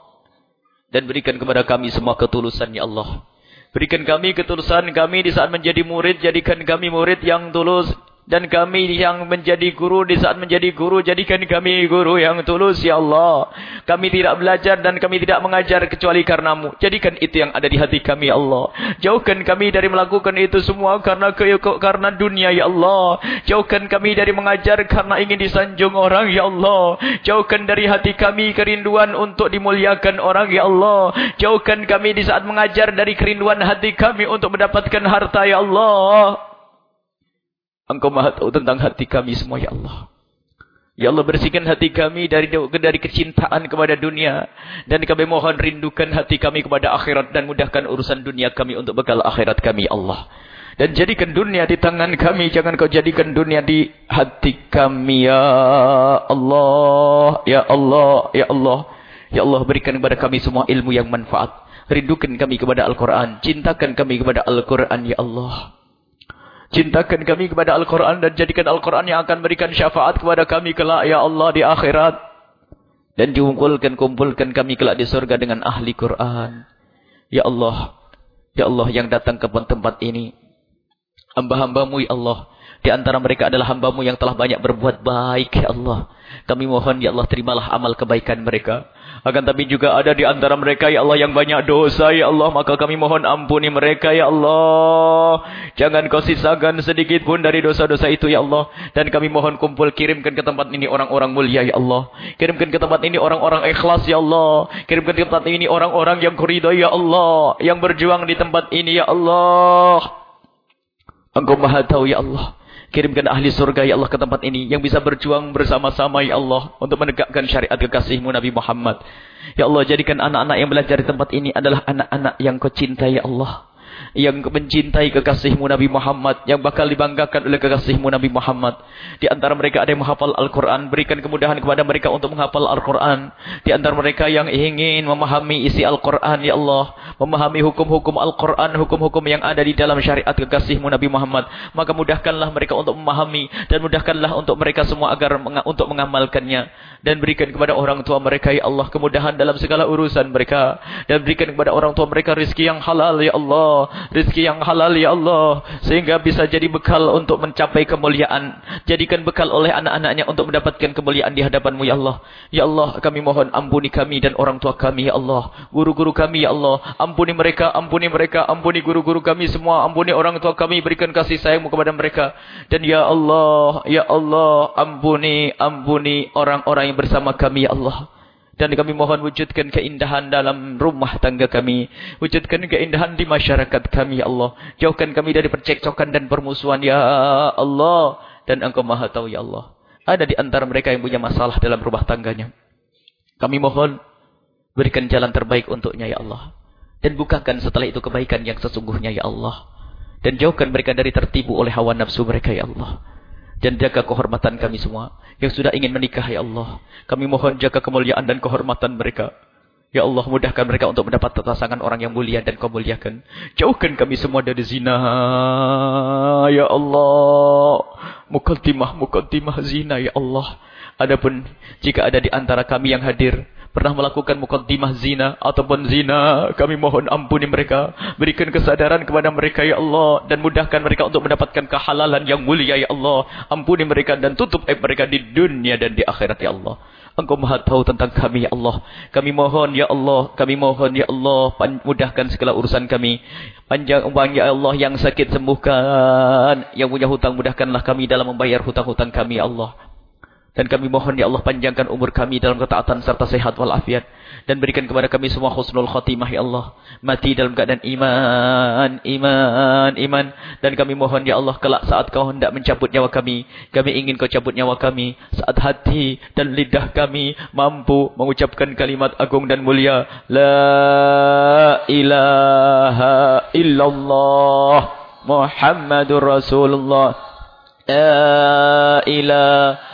Dan berikan kepada kami semua ketulusan ya Allah. Berikan kami ketulusan kami di saat menjadi murid. Jadikan kami murid yang tulus. Dan kami yang menjadi guru di saat menjadi guru, jadikan kami guru yang tulus, Ya Allah. Kami tidak belajar dan kami tidak mengajar kecuali karenamu. Jadikan itu yang ada di hati kami, Ya Allah. Jauhkan kami dari melakukan itu semua karena karena dunia, Ya Allah. Jauhkan kami dari mengajar karena ingin disanjung orang, Ya Allah. Jauhkan dari hati kami kerinduan untuk dimuliakan orang, Ya Allah. Jauhkan kami di saat mengajar dari kerinduan hati kami untuk mendapatkan harta, Ya Allah. Engkau maha tahu tentang hati kami semua, Ya Allah. Ya Allah bersihkan hati kami dari dari kecintaan kepada dunia. Dan kami mohon rindukan hati kami kepada akhirat. Dan mudahkan urusan dunia kami untuk bekal akhirat kami, Ya Allah. Dan jadikan dunia di tangan kami. Jangan kau jadikan dunia di hati kami, Ya Allah. Ya Allah. Ya Allah. Ya Allah berikan kepada kami semua ilmu yang manfaat. Rindukan kami kepada Al-Quran. Cintakan kami kepada Al-Quran, Ya Allah. Cintakan kami kepada Al-Quran dan jadikan Al-Quran yang akan berikan syafaat kepada kami kelak ya Allah di akhirat. Dan diumpulkan kumpulkan kami kelak di surga dengan ahli Quran. Ya Allah. Ya Allah yang datang ke tempat ini. Hamba-hambamu ya Allah. Di antara mereka adalah hambamu yang telah banyak berbuat baik ya Allah. Kami mohon ya Allah terimalah amal kebaikan mereka. Akan tapi juga ada di antara mereka ya Allah yang banyak dosa ya Allah. Maka kami mohon ampuni mereka ya Allah. Jangan kau sisakan sedikit pun dari dosa-dosa itu ya Allah. Dan kami mohon kumpul kirimkan ke tempat ini orang-orang mulia ya Allah. Kirimkan ke tempat ini orang-orang ikhlas ya Allah. Kirimkan ke tempat ini orang-orang yang kuridai ya Allah. Yang berjuang di tempat ini ya Allah. Engkau maha tahu ya Allah. Kirimkan ahli surga ya Allah ke tempat ini. Yang bisa berjuang bersama-sama ya Allah. Untuk menegakkan syariat kekasihmu Nabi Muhammad. Ya Allah jadikan anak-anak yang belajar di tempat ini adalah anak-anak yang kau cintai ya Allah yang mencintai kekasihmu Nabi Muhammad, yang bakal dibanggakan oleh kekasihmu Nabi Muhammad. Di antara mereka ada yang menghafal Al-Quran, berikan kemudahan kepada mereka untuk menghafal Al-Quran. Di antara mereka yang ingin memahami isi Al-Quran, Ya Allah, memahami hukum-hukum Al-Quran, hukum-hukum yang ada di dalam syariat kekasihmu Nabi Muhammad, maka mudahkanlah mereka untuk memahami, dan mudahkanlah untuk mereka semua agar untuk mengamalkannya. Dan berikan kepada orang tua mereka, Ya Allah, kemudahan dalam segala urusan mereka. Dan berikan kepada orang tua mereka rizki yang halal, Ya Allah. Rezeki yang halal ya Allah. Sehingga bisa jadi bekal untuk mencapai kemuliaan. Jadikan bekal oleh anak-anaknya untuk mendapatkan kemuliaan di hadapanmu ya Allah. Ya Allah kami mohon ampuni kami dan orang tua kami ya Allah. Guru-guru kami ya Allah. Ampuni mereka ampuni mereka ampuni guru-guru kami semua. Ampuni orang tua kami berikan kasih sayangmu kepada mereka. Dan ya Allah ya Allah ampuni ampuni orang-orang bersama kami ya Allah dan kami mohon wujudkan keindahan dalam rumah tangga kami. Wujudkan keindahan di masyarakat kami, ya Allah. Jauhkan kami dari percekcokan dan permusuhan, ya Allah. Dan engkau maha tahu, ya Allah. Ada di antara mereka yang punya masalah dalam rumah tangganya. Kami mohon berikan jalan terbaik untuknya, ya Allah. Dan bukakan setelah itu kebaikan yang sesungguhnya, ya Allah. Dan jauhkan mereka dari tertipu oleh hawa nafsu mereka, ya Allah. Dan jaga kehormatan kami semua. Yang sudah ingin menikah, Ya Allah. Kami mohon jaga kemuliaan dan kehormatan mereka. Ya Allah, mudahkan mereka untuk mendapat pasangan orang yang mulia dan kau muliakan. Jauhkan kami semua dari zina. Ya Allah. Mukaddimah, mukaddimah zina, Ya Allah. Adapun jika ada di antara kami yang hadir pernah melakukan mukaddimah zina ataupun zina, kami mohon ampuni mereka. Berikan kesadaran kepada mereka ya Allah dan mudahkan mereka untuk mendapatkan kehalalan yang mulia ya Allah. Ampuni mereka dan tutup aib mereka di dunia dan di akhirat ya Allah. Engkau maha tahu tentang kami ya Allah. Kami mohon ya Allah, kami mohon ya Allah mudahkan segala urusan kami. Panjang uang ya Allah yang sakit sembuhkan, yang punya hutang mudahkanlah kami dalam membayar hutang-hutang kami ya Allah. Dan kami mohon ya Allah panjangkan umur kami dalam ketaatan serta sehat walafiat. Dan berikan kepada kami semua khusnul khotimah ya Allah. Mati dalam keadaan iman, iman, iman. Dan kami mohon ya Allah kelak saat kau hendak mencabut nyawa kami. Kami ingin kau cabut nyawa kami. Saat hati dan lidah kami mampu mengucapkan kalimat agung dan mulia. La ilaha illallah Muhammadur Rasulullah. La ilaha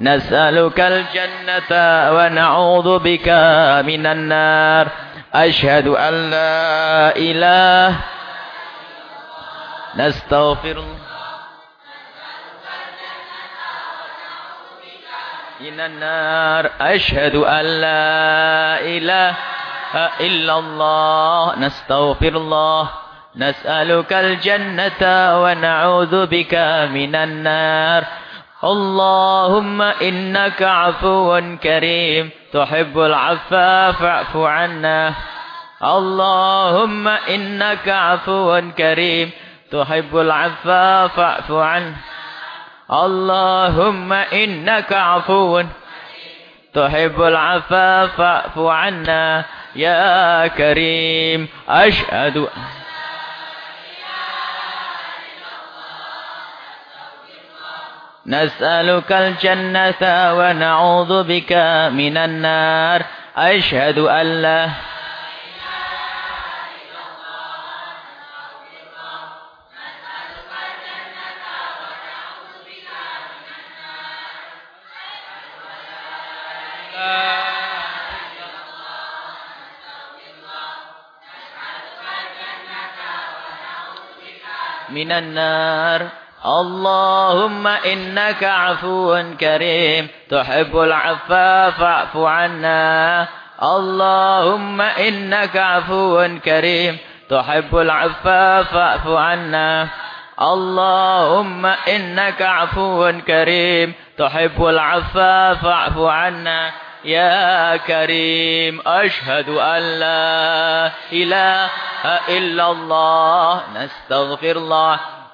نسألك الجنة ونعوذ بك من النار. أشهد أن لا إله. نستغفر الله. من النار. أشهد أن لا إله إلا الله. نستغفر الله. نسألك الجنة ونعوذ بك من النار. اللهم إنك عفو كريم. تحب العفا فاعف عنا. اللهم إنك عفو كريم. تحب العفا فاعف عنا. اللهم إنك عفو تحب العفا فاعف عنا يا كريم. أشهد نسألك الجنة ونعوذ بك من النار. أشهد أن لا من النار. اللهم إنك عفو كريم تحب العفا فاعف عنا اللهم إنك عفو كريم تحب العفا فاعف عنا اللهم إنك عفو كريم تحب العفا فاعف عنا يا كريم أشهد أن لا إله إلا الله نستغفر الله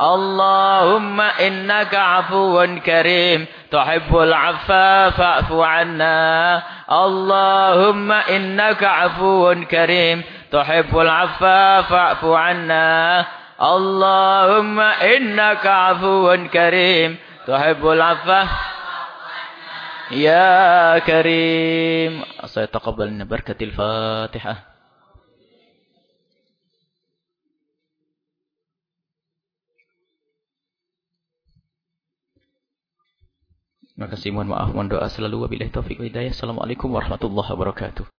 اللهم إنك عفو كريم تحب العفا فاعف عنا اللهم إنك عفو كريم تحب العفا فاعف عنا اللهم إنك عفو كريم تحب العفا يا كريم سيتقبل بركة الفاتحة Terima kasih, mohon maaf, mohon doa selalu wabillahi taufik wa hidayah. Assalamualaikum warahmatullahi wabarakatuh.